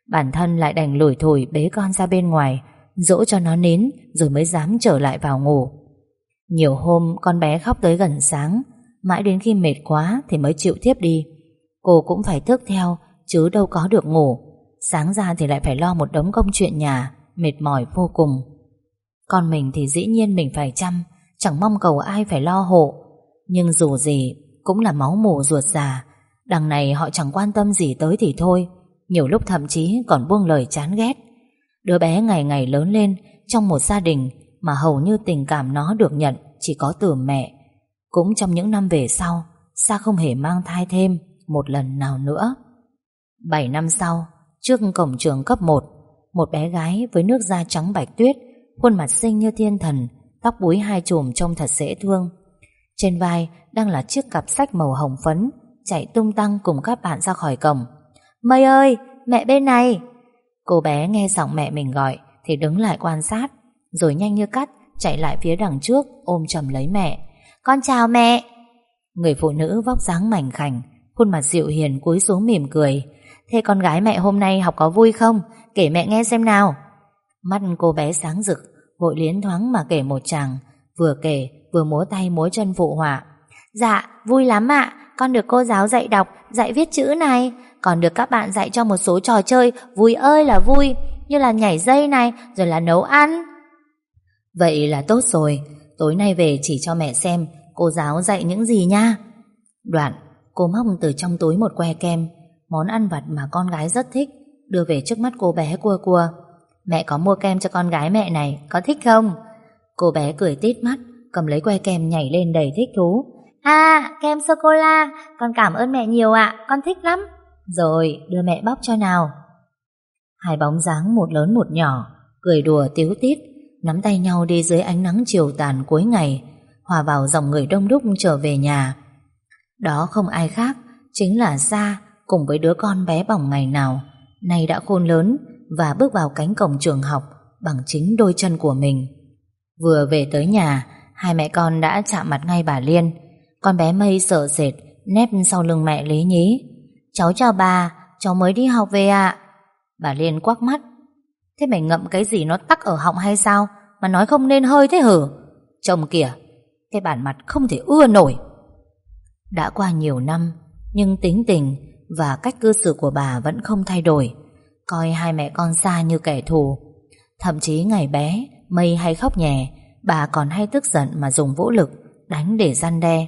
Bản thân lại đành lủi thủi bế con ra bên ngoài, Dỗ cho nó nín Rồi mới dám trở lại vào ngủ. Nhiều hôm con bé khóc tới gần sáng, Mãi đến khi mệt quá Thì mới chịu tiếp đi. Cô cũng phải thức theo, Chứ đâu có được ngủ. Sáng ra thì lại phải lo một đống công chuyện nhà, Mệt mỏi vô cùng. Con mình thì dĩ nhiên mình phải chăm, Chẳng mong cầu ai phải lo hộ. Nhưng dù gì, Cũng là máu mù ruột già. Đằng này họ chẳng quan tâm gì tới thì thôi, Nhiều lúc thậm chí còn buông lời chán ghét. Đứa bé ngày ngày lớn lên, Trong một gia đình Mà hầu như tình cảm nó được nhận Chỉ có từ mẹ. Cũng trong những năm về sau, Sa không hề mang thai thêm Một lần nào nữa. 7 năm sau Trước cổng trường cấp 1 Một bé gái với nước da trắng bạch tuyết Khuôn mặt xinh như thiên thần Tóc búi hai chùm trông thật dễ thương Trên vai đang là chiếc cặp sách màu hồng phấn chạy tung tăng cùng các bạn ra khỏi cổng. Mây ơi, mẹ bên này! Cô bé nghe giọng mẹ mình gọi thì đứng lại quan sát, rồi nhanh như cắt chạy lại phía đằng trước ôm chầm lấy mẹ. Con chào mẹ! Người phụ nữ vóc dáng mảnh khảnh, khuôn mặt dịu hiền cúi xuống mỉm cười. Thế con gái mẹ hôm nay học có vui không? Kể mẹ nghe xem nào. Mắt cô bé sáng rực, vội liến thoáng mà kể một chàng, vừa kể vừa múa tay múa chân phụ họa. Dạ, vui lắm ạ, con được cô giáo dạy đọc, dạy viết chữ này, còn được các bạn dạy cho một số trò chơi vui ơi là vui, như là nhảy dây này, rồi là nấu ăn. Vậy là tốt rồi, tối nay về chỉ cho mẹ xem cô giáo dạy những gì nha. Đoạn, cô móc từ trong túi một que kem, món ăn vặt mà con gái rất thích, đưa về trước mắt cô bé cua cua. Mẹ có mua kem cho con gái mẹ này, có thích không? Cô bé cười tít mắt, cầm lấy que kem nhảy lên đầy thích thú. À, kem sô-cô-la, con cảm ơn mẹ nhiều ạ, con thích lắm. Rồi, đưa mẹ bóc cho nào. Hai bóng dáng một lớn một nhỏ, cười đùa tiếu tít, nắm tay nhau đi dưới ánh nắng chiều tàn cuối ngày, hòa vào dòng người đông đúc trở về nhà. Đó không ai khác, chính là Sa cùng với đứa con bé bỏng ngày nào, nay đã khôn lớn và bước vào cánh cổng trường học bằng chính đôi chân của mình. Vừa về tới nhà, hai mẹ con đã chạm mặt ngay bà Liên. Con bé Mây sợ sệt, nép sau lưng mẹ lý nhí. Cháu chào bà, cháu mới đi học về ạ. Bà Liên quắc mắt. Thế mày ngậm cái gì nó tắc ở họng hay sao? Mà nói không nên hơi thế hử? Chồng kìa, cái bản mặt không thể ưa nổi. Đã qua nhiều năm, nhưng tính tình và cách cư xử của bà vẫn không thay đổi. Coi hai mẹ con xa như kẻ thù. Thậm chí ngày bé, Mây hay khóc nhè, bà còn hay tức giận mà dùng vũ lực, đánh để gian đe.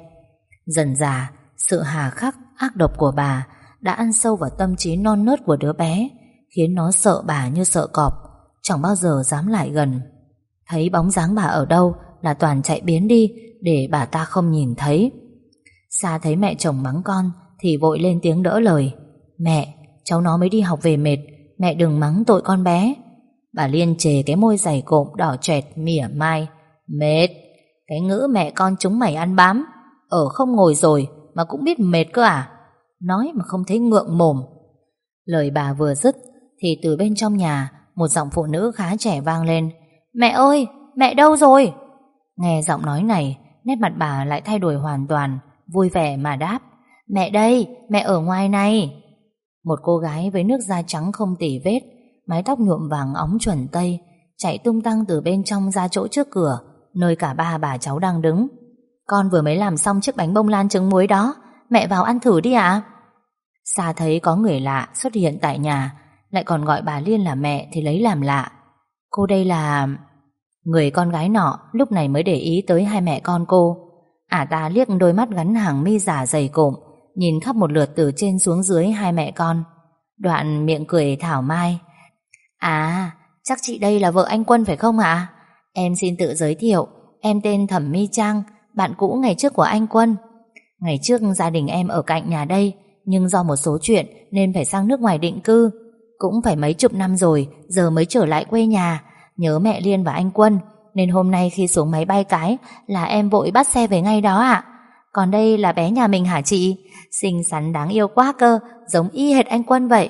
Dần dà, sự hà khắc, ác độc của bà đã ăn sâu vào tâm trí non nớt của đứa bé, khiến nó sợ bà như sợ cọp, chẳng bao giờ dám lại gần. Thấy bóng dáng bà ở đâu là toàn chạy biến đi để bà ta không nhìn thấy. xa thấy mẹ chồng mắng con thì vội lên tiếng đỡ lời. Mẹ, cháu nó mới đi học về mệt, mẹ đừng mắng tội con bé. Bà Liên chề cái môi dày cộm đỏ chẹt mỉa mai. Mệt, cái ngữ mẹ con chúng mày ăn bám. Ở không ngồi rồi mà cũng biết mệt cơ à? Nói mà không thấy ngượng mồm. Lời bà vừa dứt thì từ bên trong nhà một giọng phụ nữ khá trẻ vang lên. Mẹ ơi, mẹ đâu rồi? Nghe giọng nói này, nét mặt bà lại thay đổi hoàn toàn, vui vẻ mà đáp. Mẹ đây, mẹ ở ngoài này. Một cô gái với nước da trắng không tỉ vết, mái tóc nhuộm vàng óng chuẩn tây, chạy tung tăng từ bên trong ra chỗ trước cửa, nơi cả ba bà cháu đang đứng. Con vừa mới làm xong chiếc bánh bông lan trứng muối đó, mẹ vào ăn thử đi ạ. Xa thấy có người lạ xuất hiện tại nhà, lại còn gọi bà Liên là mẹ thì lấy làm lạ. Cô đây là... Người con gái nọ lúc này mới để ý tới hai mẹ con cô. Ả ta liếc đôi mắt gắn hàng mi giả dày cộm, nhìn khắp một lượt từ trên xuống dưới hai mẹ con. Đoạn miệng cười thảo mai. À, chắc chị đây là vợ anh Quân phải không ạ? Em xin tự giới thiệu, em tên Thẩm My Trang, bạn cũ ngày trước của anh Quân. Ngày trước gia đình em ở cạnh nhà đây, nhưng do một số chuyện nên phải sang nước ngoài định cư. Cũng phải mấy chục năm rồi, giờ mới trở lại quê nhà, nhớ mẹ Liên và anh Quân, nên hôm nay khi xuống máy bay cái là em vội bắt xe về ngay đó ạ. Còn đây là bé nhà mình hả chị? Xinh xắn đáng yêu quá cơ, giống y hệt anh Quân vậy.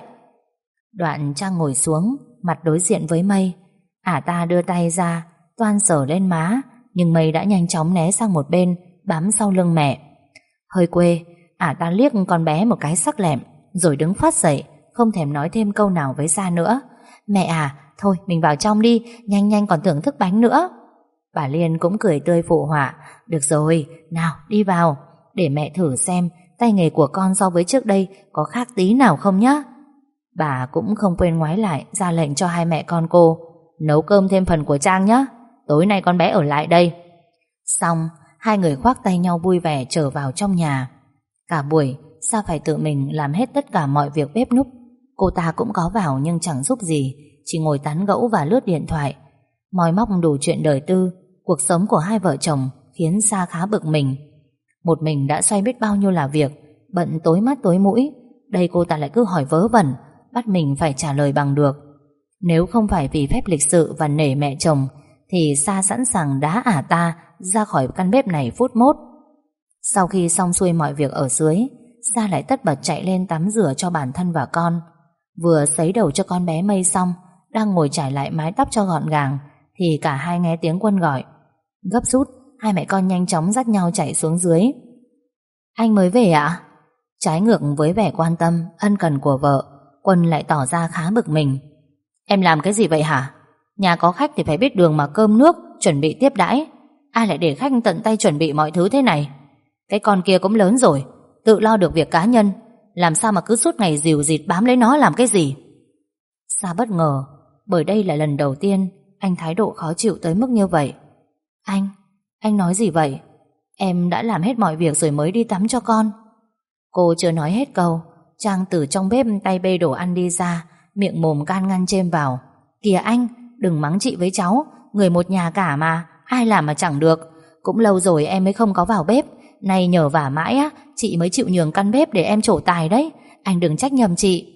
Đoạn Trang ngồi xuống, mặt đối diện với Mây. Ả ta đưa tay ra, toan sờ lên má, nhưng Mây đã nhanh chóng né sang một bên, bám sau lưng mẹ. Hơi quê, ả ta liếc con bé một cái sắc lẹm, rồi đứng phát dậy, không thèm nói thêm câu nào với Sa nữa. Mẹ à, thôi mình vào trong đi, nhanh nhanh còn thưởng thức bánh nữa. Bà Liên cũng cười tươi phụ họa. Được rồi, nào đi vào, để mẹ thử xem tay nghề của con so với trước đây có khác tí nào không nhá. Bà cũng không quên ngoái lại ra lệnh cho hai mẹ con cô nấu cơm thêm phần của Trang nhá. Tối nay con bé ở lại đây. Xong, hai người khoác tay nhau vui vẻ trở vào trong nhà. Cả buổi, sa phải tự mình làm hết tất cả mọi việc bếp núc. Cô ta cũng có vào nhưng chẳng giúp gì, chỉ ngồi tán gẫu và lướt điện thoại. Moi móc đủ chuyện đời tư, cuộc sống của hai vợ chồng khiến Sa khá bực mình. Một mình đã xoay biết bao nhiêu là việc, bận tối mắt tối mũi. Đây cô ta lại cứ hỏi vớ vẩn, bắt mình phải trả lời bằng được. Nếu không phải vì phép lịch sự và nể mẹ chồng, thì Sa sẵn sàng đá ả ta ra khỏi căn bếp này phút mốt. Sau khi xong xuôi mọi việc ở dưới, Sa lại tất bật chạy lên tắm rửa cho bản thân và con Vừa sấy đầu cho con bé mây xong Đang ngồi trải lại mái tóc cho gọn gàng Thì cả hai nghe tiếng quân gọi Gấp rút Hai mẹ con nhanh chóng dắt nhau chạy xuống dưới. Anh mới về ạ? Trái ngược với vẻ quan tâm Ân cần của vợ Quân lại tỏ ra khá bực mình. Em làm cái gì vậy hả? Nhà có khách thì phải biết đường mà cơm nước Chuẩn bị tiếp đãi. Ai lại để khách tận tay chuẩn bị mọi thứ thế này? Cái con kia cũng lớn rồi Tự lo được việc cá nhân. Làm sao mà cứ suốt ngày dìu dịt bám lấy nó làm cái gì? Sa bất ngờ Bởi đây là lần đầu tiên Anh thái độ khó chịu tới mức như vậy. Anh, anh nói gì vậy? Em đã làm hết mọi việc rồi mới đi tắm cho con. Cô chưa nói hết câu. Trang từ trong bếp tay bê đồ ăn đi ra Miệng mồm can ngăn chêm vào. Kìa anh, đừng mắng chị với cháu. Người một nhà cả mà Ai làm mà chẳng được. Cũng lâu rồi em mới không có vào bếp. Nay nhờ vả mãi á Chị mới chịu nhường căn bếp để em trổ tài đấy. Anh đừng trách nhầm chị.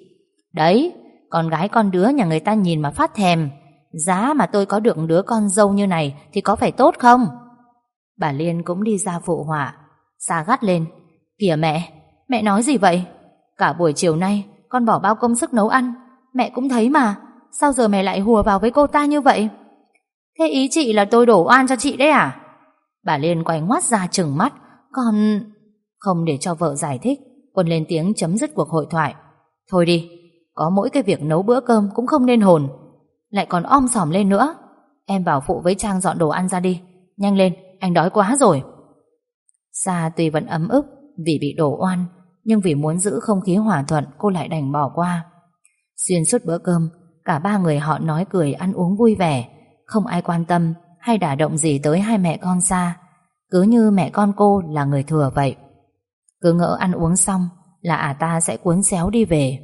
Đấy, con gái con đứa nhà người ta nhìn mà phát thèm. Giá mà tôi có được đứa con dâu như này Thì có phải tốt không? Bà Liên cũng đi ra phụ họa. Xa gắt lên. Kìa mẹ, mẹ nói gì vậy? Cả buổi chiều nay con bỏ bao công sức nấu ăn. Mẹ cũng thấy mà. Sao giờ mẹ lại hùa vào với cô ta như vậy? Thế ý chị là tôi đổ oan cho chị đấy à? Bà Liên quay ngoắt ra chừng mắt. Còn... Không để cho vợ giải thích. Quân lên tiếng chấm dứt cuộc hội thoại. Thôi đi Có mỗi cái việc nấu bữa cơm cũng không nên hồn. Lại còn om sòm lên nữa. Em bảo phụ với Trang dọn đồ ăn ra đi. Nhanh lên, anh đói quá rồi. Sa tuy vẫn ấm ức Vì bị đổ oan, Nhưng vì muốn giữ không khí hòa thuận, Cô lại đành bỏ qua. Xuyên suốt bữa cơm, Cả ba người họ nói cười, ăn uống vui vẻ. Không ai quan tâm hay đả động gì tới hai mẹ con sa, Cứ như mẹ con cô là người thừa vậy. Cứ ngỡ ăn uống xong Là ả ta sẽ cuốn xéo đi về.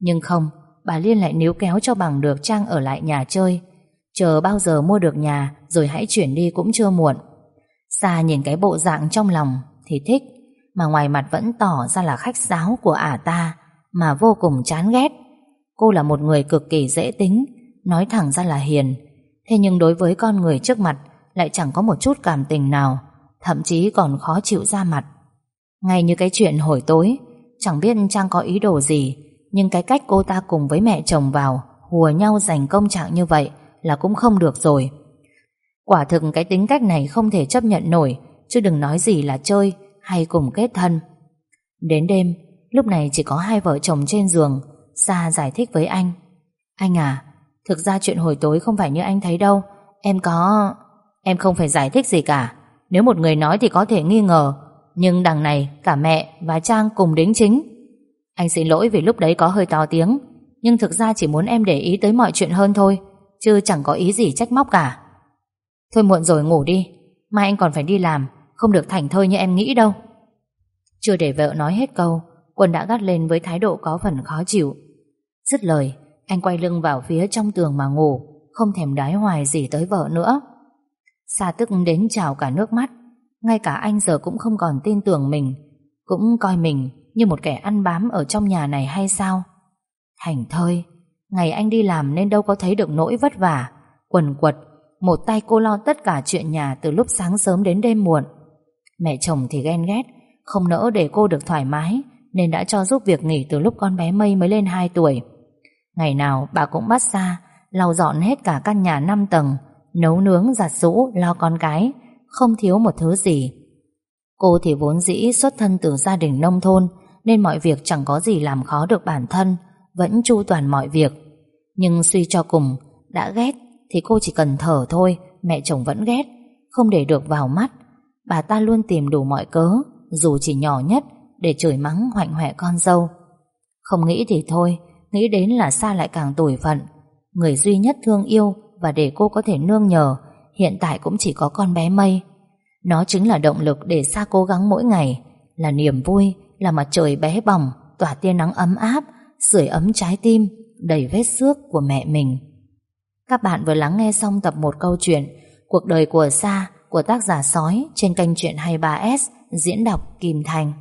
Nhưng không, Bà Liên lại níu kéo cho bằng được Trang ở lại nhà chơi. Chờ bao giờ mua được nhà Rồi hãy chuyển đi cũng chưa muộn. Xa nhìn cái bộ dạng trong lòng Thì thích, Mà ngoài mặt vẫn tỏ ra là khách sáo của ả ta, Mà vô cùng chán ghét. Cô là một người cực kỳ dễ tính, Nói thẳng ra là hiền. Thế nhưng đối với con người trước mặt Lại chẳng có một chút cảm tình nào, Thậm chí còn khó chịu ra mặt. Ngay như cái chuyện hồi tối, Chẳng biết Trang có ý đồ gì, Nhưng cái cách cô ta cùng với mẹ chồng vào, Hùa nhau giành công trạng như vậy Là cũng không được rồi. Quả thực cái tính cách này không thể chấp nhận nổi, Chứ đừng nói gì là chơi Hay cùng kết thân. Đến đêm, Lúc này chỉ có hai vợ chồng trên giường, Sa giải thích với anh. Anh à Thực ra chuyện hồi tối không phải như anh thấy đâu. Em có... Em không phải giải thích gì cả. Nếu một người nói thì có thể nghi ngờ, Nhưng đằng này cả mẹ và Trang cùng đính chính. Anh xin lỗi vì lúc đấy có hơi to tiếng, Nhưng thực ra chỉ muốn em để ý tới mọi chuyện hơn thôi, Chứ chẳng có ý gì trách móc cả. Thôi muộn rồi, ngủ đi. Mai anh còn phải đi làm, Không được thành thơi như em nghĩ đâu. Chưa để vợ nói hết câu, Quân đã gắt lên với thái độ có phần khó chịu. Dứt lời, Anh quay lưng vào phía trong tường mà ngủ, Không thèm đái hoài gì tới vợ nữa. Sa tức đến trào cả nước mắt. Ngay cả anh giờ cũng không còn tin tưởng mình, Cũng coi mình Như một kẻ ăn bám ở trong nhà này hay sao? Thành thơi, Ngày anh đi làm nên đâu có thấy được nỗi vất vả. Quần quật một tay cô lo tất cả chuyện nhà Từ lúc sáng sớm đến đêm muộn. Mẹ chồng thì ghen ghét, Không nỡ để cô được thoải mái, Nên đã cho giúp việc nghỉ từ lúc con bé Mây mới lên 2 tuổi. Ngày nào bà cũng bắt xa, lau dọn hết cả căn nhà 5 tầng, nấu nướng, giặt rũ lo con cái, không thiếu một thứ gì. Cô thì vốn dĩ xuất thân từ gia đình nông thôn, nên mọi việc chẳng có gì làm khó được bản thân, vẫn chu toàn mọi việc. Nhưng suy cho cùng, đã ghét thì cô chỉ cần thở thôi, mẹ chồng vẫn ghét, không để được vào mắt. Bà ta luôn tìm đủ mọi cớ, dù chỉ nhỏ nhất, để chửi mắng hoạnh hoẹ con dâu. Không nghĩ thì thôi, Nghĩ đến là xa lại càng tủi phận. Người duy nhất thương yêu Và để cô có thể nương nhờ, Hiện tại cũng chỉ có con bé Mây. Nó chính là động lực để xa cố gắng mỗi ngày, Là niềm vui, Là mặt trời bé bỏng, Tỏa tia nắng ấm áp, Sưởi ấm trái tim, Đầy vết xước của mẹ mình. Các bạn vừa lắng nghe xong tập một câu chuyện Cuộc đời của Sa, Của tác giả Sói Trên kênh truyện 23S Diễn đọc Kim Thành.